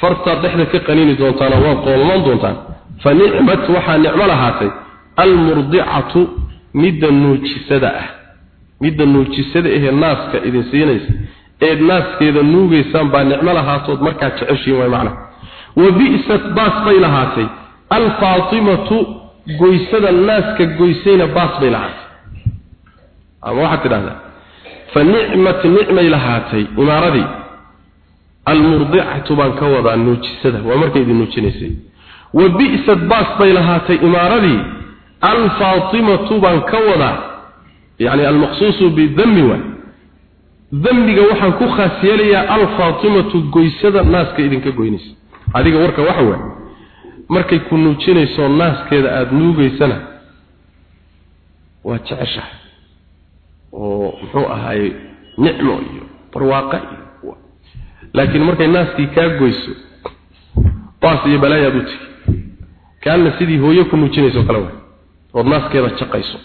fartaad dhexda ka qaniini doontaan oo waad qoolman doontaan. Fa nicmat waxaa nicmo lahaatay almurdicatu midda nuujisada ah. Midda nuujisada ahee naaska idin siinaysa. Eed naaskeeda nuugaysaan baa nicmo lahaatood markaad jeceshiin way macna. Wa bi'sat baas bay lahaatay alfaatimatu goysada naaska goysayna baas bay lahaatay ama waxaad tidhahdaa fa nicmat nicmay lahaatay imaaradii almurdicatu baan ka wadaa nuujisada waa markay idin nuujinaysay. Wa bi'sat baas bay lahaatay imaaradii alfaatimatu baan ka wadaa yani almaqsuusu bidami wa dambiga waxaan ku khaas yeelayaa alfaatimatu goysada naaska idinka goynaysa. Adiga warka waxa weeye markay ku nuujinayso naaskeeda aada nuugaysana waa jeceshahay. Oo muxuu ahaayey nicmo iyo barwaaqa iyo laakiin markay naaskii kaa goyso baas iyo balaayaad u tigi. Kaanna sidii hooyo ku nuujinayso kale way ood naaskeeda jaqayso.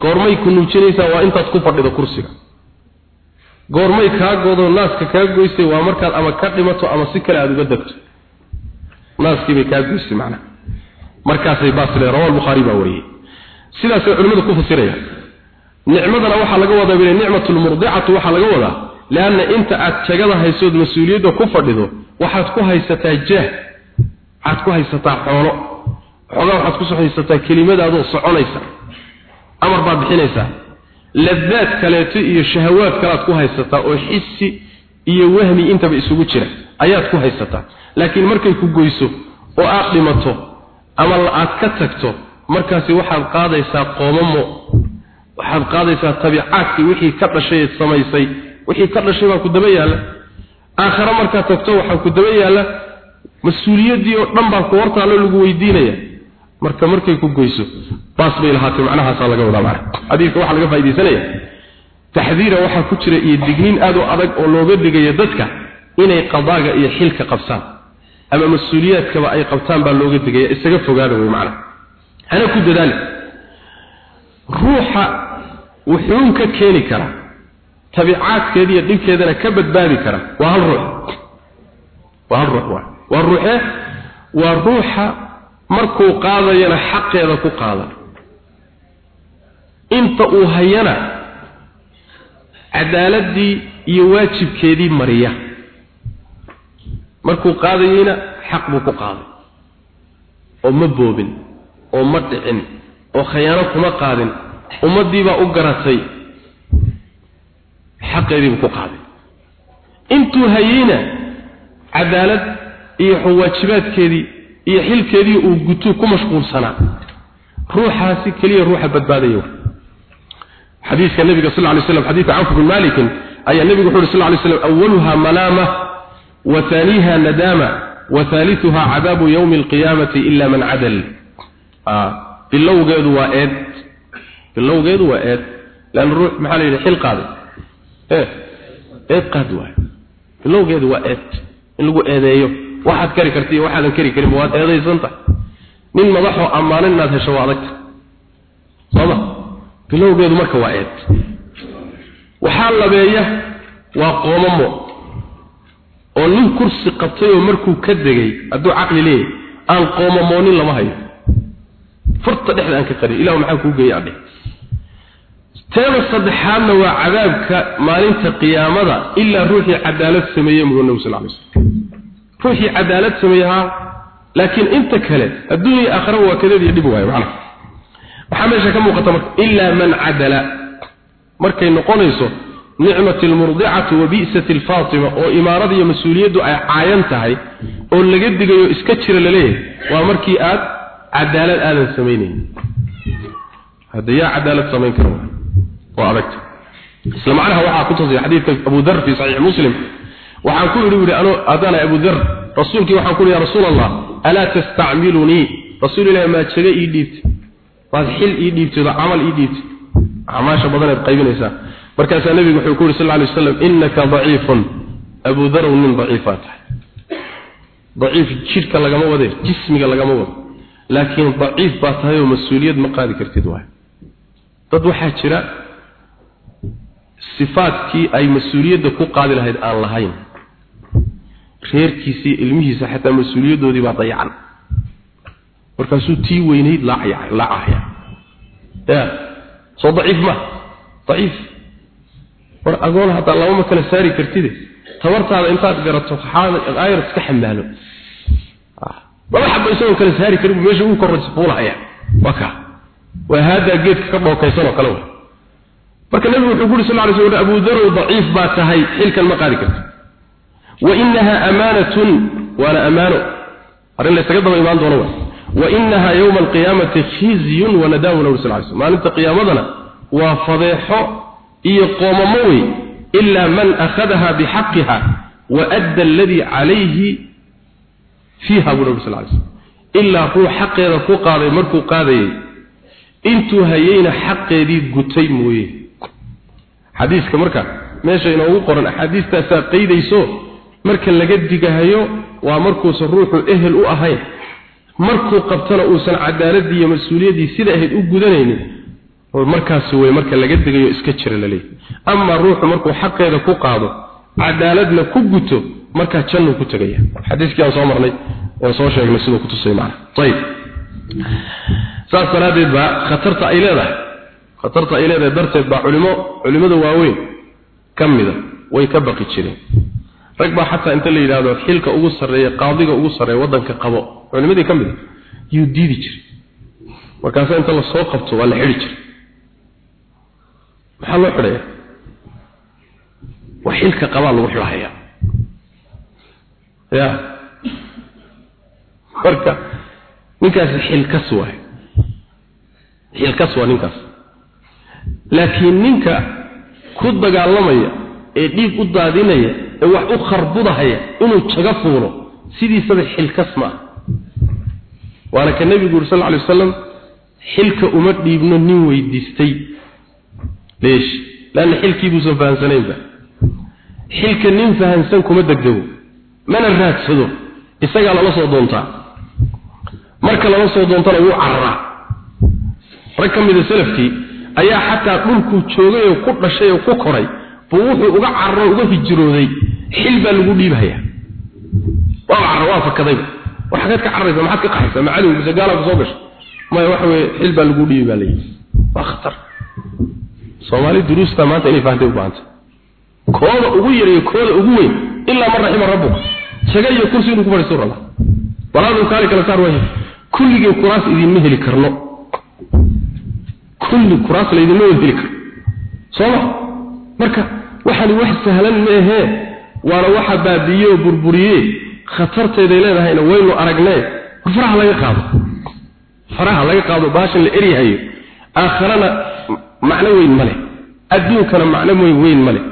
Goormay ku nuujinaysaa waa intaad ku fadhido kursiga. Goormay kaa godo naaska kaa goysay waa markaad ama ka dhimato ama si kale aada uga degto. Naaskiibay kaa goysay macnaha. Markaasay baasle rawa albukhaari baa wariyey. Sidaasay culimmadu ku fasirayaan. Nicmadana waxaa laga wadaa bile nicmatu lmurdicatu waxaa laga wadaa leanna inta aad jagada haysood mas'uuliyadda ku fadhido waxaad ku haysataa jaah waxaad ku haysataa xoolo xoogaa waxaad ku haysataa kelimadaadoo soconaysa amar baad bixinaysaa ladaad kaleeto iyo shahawaad kalaad ku haysataa oo xisi iyo wahmi intaba isugu jira ayaad ku haysataa laakiin markay ku goyso oo aad dhimato ama aad ka tagto markaasi waxaad qaadaysaa qoomamo waxaad qaadaysaa tabiicaadkii wixii ka dhashay eed samaysay wixii ka dhashay baa ku daba yaalla aakhare markaad tagto waxaa ku daba yaalla mas'uuliyaddii oo dhan baa ku hortaallo lagu weydiinaya. Marka markay ku goyso baas bay lahaatay macnahaasaa laga wadaa macna xadiidka waxaa laga faaidaysanaya taxdiira waxaa ku jira iyo digniin aad u adag oo looga digayo dadka inay qadaaga iyo xilka qabsaan ama mas'uuliyaadkaba ay qabtaan baa looga digaya isaga fogaada wey macna. Hana ku dadaali ruuxa wuxuun ka keeni kara tabiicaadkeeda iyo dhibkeedana ka badbaadi kara. Waa hal ruux. Waa hal ruux waa ruuxee waa ruuxa markuu qaadayana xaqeeda ku qaada. Inta uu hayana cadaaladii iyo waajibkeedii mariya. Markuu qaadayeyna xaq buu ku qaaday. Oo ma boobin oo ma dhicin oo khayaano kuma qaadin ummaddiibaa u garatay xaqeediibuu ku qaaday. Intuu hayeyna cadaalad iyo waajibaadkeedii iyo xilkeedii uu gutuu ku mashquulsanaa. Ruuxaasi keliya ruuxa badbaadaya xadiiska nabiga sal lay slam xadiidka cawf bin malikin ayaa nebigu wuxu uhi sal lay slam awaluha malaama wa haaniha nadaama wa haaliuha cadaabu yowmi alqiyaamati ila man cadal. Bilowgeedu waa eed. Bilowgeedu waa eed. Leanna ruux maxaa yidhi xil qaaday e eed qaad waay. Bilowgeedu waa eed. In lagu eedeeyo waxaad kari karta iyo waxaadan kari karin waad eedaysanta nin madaxoo ammaanin inaad hesho waa adagta sooma bilowgeedu marka waa eed. Waxaa labeeya waa qoomamo oo nin kursi qabtay oo markuu ka degay hadduu caqli leeyahy aan qoomamoonin lama hayo. Furta dhexda aan ka qarin ilahu maxaa kuu geeyay adhe teeda saddexaadna waa cadaabka maalinta qiyaamada ilaa ruuxii cadaalad sameeyey muhu nabi sal lay slm ruuxii cadaalad sameeyahaa laakiin inta kale adduunya aakhira waa kadeediyo dhib waayo macnaha. Waxaa meesha ka muuqata marka ilaa man cadala. Markay noqonayso nicmati almurdicatu wa bi'sati alfaatima oo imaarada iyo mas'uuliyaddu ay caayan tahay oo laga digayo iska jira la leeyahay waa markii aad cadaalad aadan samaynayn. Hadda yaa cadaalad samayn kara waa adagta isla macnaha waxaa ku tusaya xadiidka abu dar fi saxiix muslim. Waxaan ku idhi ano adana abu dar rasuulkii waxaan ku idhi ya rasuul allah alaa tastacmilunii? Rasuul ilahi maa jaga ii dhiibtay waad xil ii dhiibtay oo camal ii dhiibtay acmaasha badanaad qaybinaysaa. Markaasaa nebigu wuxuu ku yidhi sal alay waslam innaka daciifun abu darow nin daciifaa tahay daciif jidhka lagama wade jismiga sifaadkii ay mas'uuliyadda ku qaadi lahayd aan lahayn. Reerkiisii ilmihiisa xataa mas'uuliyaddoodii baa dayacan markaasuu tii weynayd laacaya ya soo daciif ma? Daciif. War agoon haddaa labama kala saari kartide tabartaada intaad garato aayar iska xamaalo laba xaba isagoon kala saari karin meesha uu koraysa fuulahaya waa waa haadaa geedka ka dhookaysan oo kale wa marka nabigu wuxuu kuri sal ly sl abu darow daciif baa tahay xilkan ma qaadi karto. Wa inaha amaanatun waana amaano. Arrin laysaga daba imaan doono wa wa inaha yowma alqiyaamati khizyun wanadaamu nabi sal ly sl maalinta qiyaamadana waa fadeexo iyo qoomamo wey ilaa man akhadaha bixaqiha wa adda aladii calayhi fiiha buu nabi sal ly sl ilaa ruux xaqeeda ku qaaday markuu qaadayay intuu hayeyna xaqeedii gutay mooye xadiiska marka meesha inoogu qoran axaadiistaasaa qaydayso marka laga digahayo waa markuusan ruuxu ehel u ahayn. Markuu qabtana uusan cadaaladii iyo mas'uuliyaddii sida ahayd u gudanaynin markaas wey marka laga digayo iska jira laleeyahy amaa ruuxu markuu xaqeeda ku qaado cadaaladna ku guto markaa jannuu ku tegaya. Xadiiskii aan soo marnay oon soo sheegnay siduu kutusay macana ayib saas daraaddeed baa khatarta ay leedahay khatarta ay leedahay darteed baa culimo culimada waaweyn ka mida way ka baqi jireen. Rag baa xataa inta la yidhaahdo xilka ugu sarreeya qaadiga ugu sarreeya waddanka qabo culimadii ka mid a yuu diidi jiray. Markaasa inta la soo qabto waa la xidhi jiray. Maxaa loo xidhaya waa xilka qabaa lagu xidhahayaa ya marka ninkaasi xilkas waay xilkas waa ninkaas laakiin ninka ku dagaalamaya ee dhiig u daadinaya ee wax u kharbudahaya inuu jaga fuulo sidiisaba xilkas ah waana ka nebigu uri sal lla alay wasalam xilka uma dhiibno nin weydiistay leesh laanna xilkii buusan fahamsanaynba xilka nin fahamsan kuma degdego mana raadsado isagaa lala soo doontaa. Marka lala soo doontana wuu cararaa rag ka mida salafkii ayaa xataa dhulkuu joogay oo ku dhashay oo ku koray buu wuxuu uga cararo uga hijrooday. Xil baa lagu dhiibhayaa waa carra waa fakadayba. War ka cararaysa maxaad ka qaxaysaa macadow mise gaalaa ku soo gashay maya waxa weye xil baa lagu dhiibi baa layidhi waa khatar. Soomaali duruusta maanta inay fahamtay u kooda ugu yar iyo kooda ugu weyn ilaa man raxima rabbuka jaga iyo kursi inuu ku fadhiisto raba walaadu kaali kala saar wahay kulligii kuraas idinma heli karno kulli kuraas la idinma heli karno sooma marka waxaan wax sahlan ma ahee waana waxa baabiye oo burburiye khatarteeday leedahayna waynu aragnee faraha laga qaado. Faraha laga qaado baashan la eryahayo aakharana macno weyn ma leh. Adduunkana macno weyn ma leh.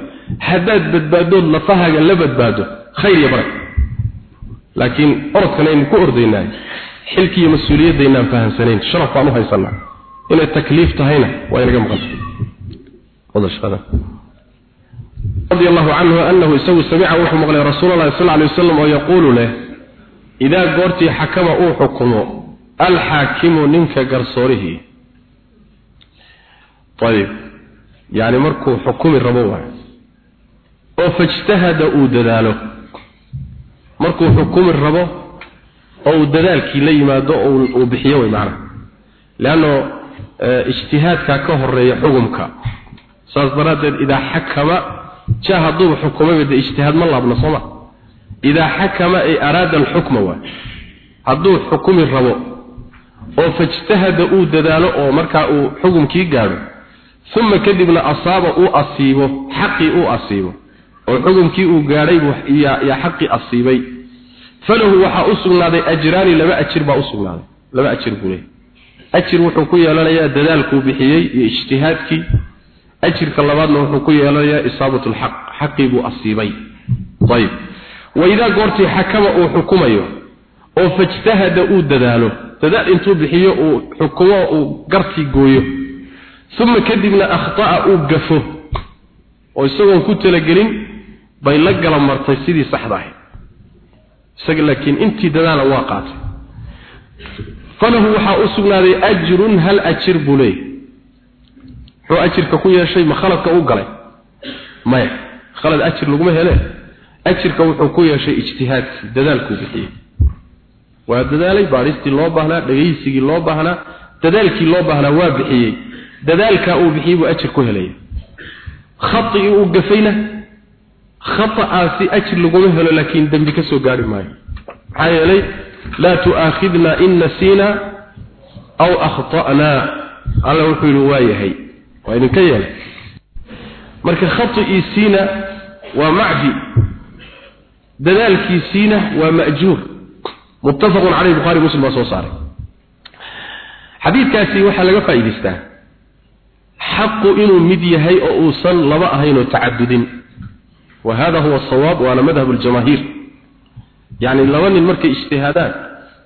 Haddaad badbaadood lafahaaga la badbaado khayr iyo barak. Laakiin orodkan aynu ku ordaynaay xilkii iyo mas'uuliyaddaynaan fahamsanayn sharaf baan u haysanaa inay takliif tahayna waa inaga maqan رضي الله عنه أنه يسوي سمع وحو مغلي رسول الله صلى الله عليه وسلم ويقول له إذا قرتي حكم أو حكمه الحاكم ننك قرصوره طيب يعني مركو حكم الربوة أو فاجتهد أو دلاله مركو حكم الربو أو دلالك ليما دو أو بحيوي معنا ijtihaadka ka horreeya xukumka saas daraaddeed idaa xakama ja hadduuba xukumaba de ijtihaad ma laabno sooma idaa xakama ay araada alxukma waa hadduu xukumi rabo oo fajtahada uu dadaalo oo markaa uu xukumkii gaadho uma kadibna asaaba uu asiibo xaqii uu asiibo oo xukumkii uu gaadhay yaa xaqii asiibay. Falahu waxaa u sugnaaday ajraani laba ajir baa usugnaaday laba ajir buu leehay ajir wuxuu ku yeelanayaa dadaalkuu bixiyey iyo ijtihaadkii. Ajirka labaadna wuxuu ku yeelanayaa isaabatu lxaq xaqii buu asiibay. Ayb waidaa goortii xakama uu xukumayo oo fajtahada uu dadaalo dadaal intuu bixiyo uu xukumo uu gartii gooyo. Uma kadibna akhta'a uu gafo oo isagoon ku talagelin bay la gala martay sidii saxda ahayd. Isaga laakiin intii dadaala waa qaatay falahu waxaa u sugnaaday ajrun hal ajir buu leeyahy muxuu ajirka ku yeeshay ma khaladka u galay? Maya khalad ajir laguma hele. Ajirka wuxuu ku yeeshay ijtihaadkii dadaalkuu bixiyey. Waa dadaalay baadhistii loo baahnaa dhegaysigii loo baahnaa dadaalkii loo baahnaa waa bixiyey. Dadaalkaa uu bixiyey buu ajir ku helay. Khaigii uu gafayna khata'aasi ajir laguma helo laakiin dembi ka soo gaari maayo. Maxaa yeelay laa tu'aakhidna in nasiina aw akhta'naa alla wuxuu yidhi waa yahay. Waa idinka yeelay. Marka khati'iisiina waa macdi. Dadaalkiisiina waa ma'juur. Muttafaqun calayhi bukhari muslim baa soo saaray. Xadiidkaasi waxaa laga faa'iidaystaa. Xaqu inuu mid yahay oo uusan laba ahayn oo tacadudin wa hada huwa asawaab waana madhab aljamaahiir nin markay ijtihaadaan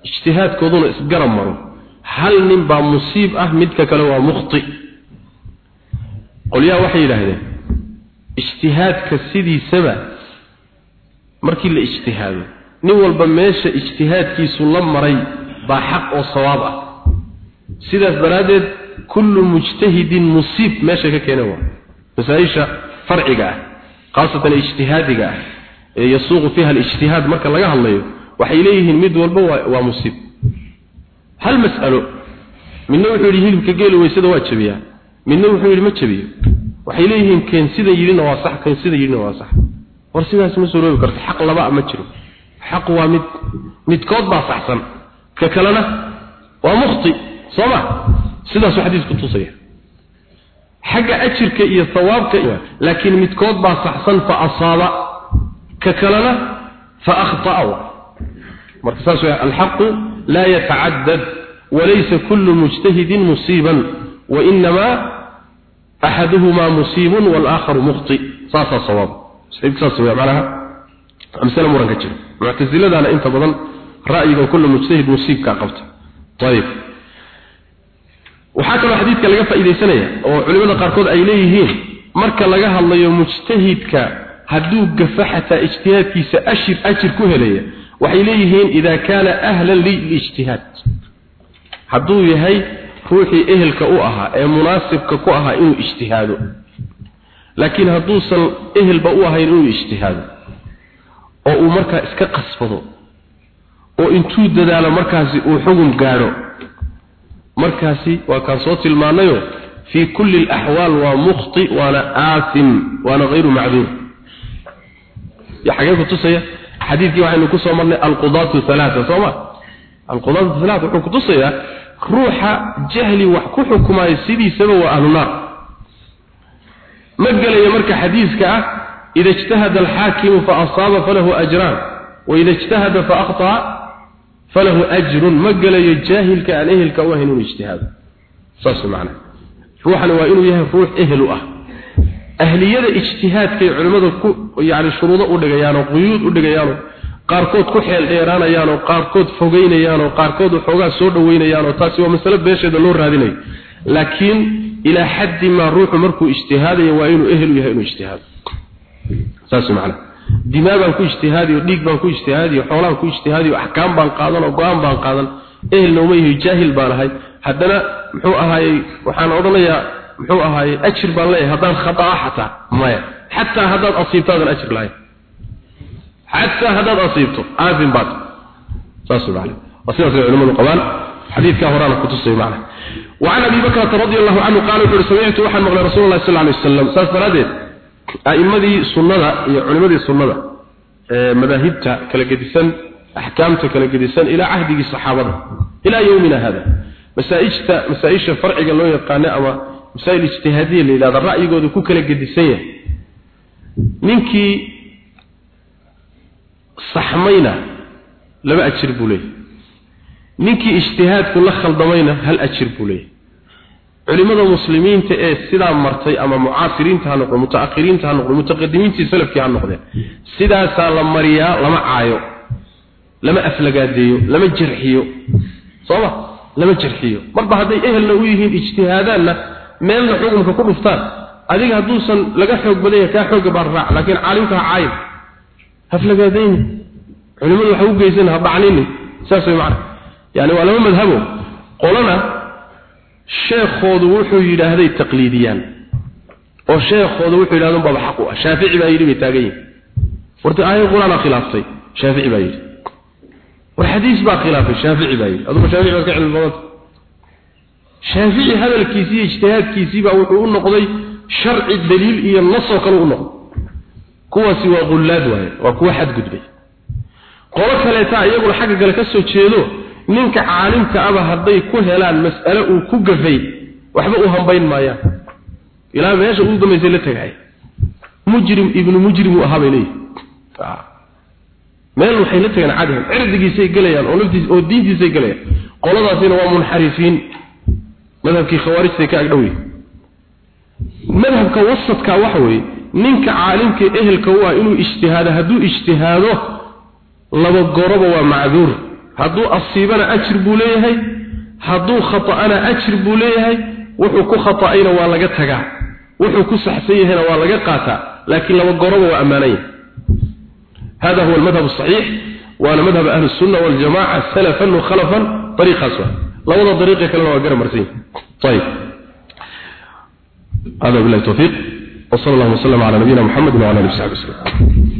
ijtihaadkooduna isgarab maro hal nin baa musiib ah midka kale waa mukhti. Qolyaha waxay yidhaahdeen ijtihaadka sidiisaba markii la ijtihaado nin walba meesha ijtihaadkiisu la maray baa xaq oo sawaab ah. Sidaas daraaddeed kullu mujtahidin musiib meesha ka keena waa masaa-isha farciga ah khaasatan ijtihaadiga ah yasuuqu fiiha alijtihaad marka laga hadlayo waxay leeyihiin mid walba waa musiib hal mas'alo midna wuxuu yidhi hilibka geelu weysada waa jabiyaa midna wuxuu yidhi ma jabiyo. Waxay leeyihiin keen sida yidhina waa sax keen sida yidhina waa sax. War sidaas ma suroobi karto xaq laba ma jiro. Xaq waa mid midkood baa saxsan. Ka kalena waa mukhti soo ma? Sidaasuu xadiisku tusaya xagga ajirka iyo thawaabka laakiin midkood baa saxsan fa asaaba ka kalena fa akhta'a. Marka saas weeye alxaqu laa yatacaddad walaysa kullu mujtahidin musiiban wainama axaduhumaa musiibun walaakharu mukhti. Saasaa sawaab. Saas weeye macnaha amsala muranka jira. Muctasiladaana inta badan ra'yiga kullu mujtahid musiibkaa qabta. Ayib waxaa kaloo xadiidka laga faa'iidaysanaya oo culimada qaarkood ay leeyihiin marka laga hadlayo mujtahidka hadduu gafa xataa ijtihaadkiisa ashir ajir ku helaya waxay leeyihiin idaa kaana ahlan lilijtihaad. Hadduu yahay ruuxii ehelka u ahaa ee munaasibka ku ahaa inuu ijtihaado. Laakiin hadduusan ehelba u ahayn inuu ijtihaado oo uu markaa iska qasbado oo intuu dadaalo markaasi uu xugum gaadho markaasi waa kaan soo tilmaanayo fii kulli alaxwaal waa mukhti waana aasim waana hayru macduur ya xagee ku tusaya xadiidkii waxaynu ku soo marnay alqudaatu halaata soo ma? Alqudaatu halaata wuxuu ku tusayaa ruuxa jahli wax ku xukumaayo sidiisaba waa ahlu naar. Ma gelaya marka xadiiska ah ida ijtahada alxaakimu fa asaaba falahu ajraan waida ijtahada fa akhtaa falahu ajrun. Ma gelayo jaahilka aan ehelka u ahayn inuu ijtihaado. Saas macna ruuxani waa inuu yahay ruux ehel u ah ahliyada ijtihaadkay culimmadu ku yani shuruudo u dhigayaanoo quyuud u dhigayaanoo qaarkood ku xeel dheeraanayaanoo qaarkood fogeynayaanoo qaarkood waxoogaa soo dhaweynayaanoo taasi waa masale beesheeda loo raadinayo laakiin ilaa xaddi maa ruuxu markuu ijtihaadayo waa inuu ehel u yahay inuu ijtihaado. Saas macna. Dimaa baan ku ijtihaadiyo dhiig baan ku ijtihaadiyo xoolaan ku ijtihaadiyo axkaam baan qaadan oo go'aan baan qaadan ehelna uma yahay jaahil baan ahay. Haddana muxuu ahaayey waxaan odhanayaa muxuu ahaayey ajir baan leeyahay haddaan khataa xataa maya xataa haddaad asiibtaadan ajir lahayn xataa haddaad asiibto aafin baad saas macna waa sidaas ay culimadu qabaan xadiidkaa horaana kutusay macna وعن أبي بكرة رضي الله عنه قال سمعت وحن مغلى رسول الله صلى الله عليه وسلم ساس فرادت أئمدي سنة علمدي سنة مذاهبتا كلا قدسان أحكامتا كلا قدسان إلى عهد الصحابة إلى يومنا هذا مسائجتا مسائج فرع قال له يقانا masaa'il ijtihaadiya la yidhahda ra'yigooda ku kala gedisan yahay ninkii saxmayna laba ajir buu leeyahy ninkii ijtihaadku la khaldamayna hal ajir buu leeyahy culimada muslimiinta ee sidaa martay ama mucaasiriinta ha noqdo mutaakhiriinta ha noqdo mutaqadimiintii salafkii ha noqdeen sidaasaa la mariyaa lama caayo lama aflagaadeeyo lama jarxiyo sooma lama jarxiyo marba hadday ehelna u yihiin ijtihaadaanna meelna xukunka ku dhuftaan adiga hadduusan laga xoog badanya kaa xooga baan raac laakiin caalimka ha caayib haflagaadayni culimadu waxa u geysan ha dhacnini saas way macna. Yani waa laba madhabo. Qolana sheekhoodu wuxuu yidhaahday taqliidiyaan. Oo sheekhoodu wuxuu yidhahda unbaaba xaq u ah. Shaafici baa yidhi bay taagan yihiin warta aayad qur'aan khilaaftay shaafici baa yidhi. War xadiis baa khilaafay. Shaafici baa yidhi. Aduga shaafici baad ka cilmi badanta shaafici hadalkiisii iyo ijtihaadkiisii baa wuxuu u noqday sharci daliil iyo nasoo kale u noqday. Kuwaasi waa qullaad waaye waa kuwa xadgudbay. Qolo kaleetaa iyaguna xagga kale ka soo jeedo ninka caalimka aba hadday ku helaan mas'ale uu ku gafay waxba u hambayn maayaan. Ilaa meesha ugu dambaysay la tagaaya mujrim ibnu mujrim uu ahaa bay leeyihi meel waxay la tageen cadhan cirdigiisay gelayaan oo naftiis oo diintiisay gelayaan qoladaasina waa munxarifiin madhabkii khawaarijtay ka agdhow yahay madhabka wasadka waxa weeye ninka caalimka ehelka u waa inuu ijtihaado hadduu ijtihaado laba goroba waa macduur. Hadduu asiibana ajir buu leeyahay hadduu khata'ana ajir buu leeyahay wuxuu ku khata'ayna waa laga tagaa. Wuxuu ku saxsan yahayna waa laga qaataa laakiin laba goroba waa ammaanaya hada huwa almadhab asaxiix waana madhab ahli sunna waljamaca salafan wakhalafan ariiqaas wa لولا طريقه كلنا وقرا مرسين طيب هذا بالله التوفيق وصلى الله وسلم على نبينا محمد وعلى اله وصحبه وسلم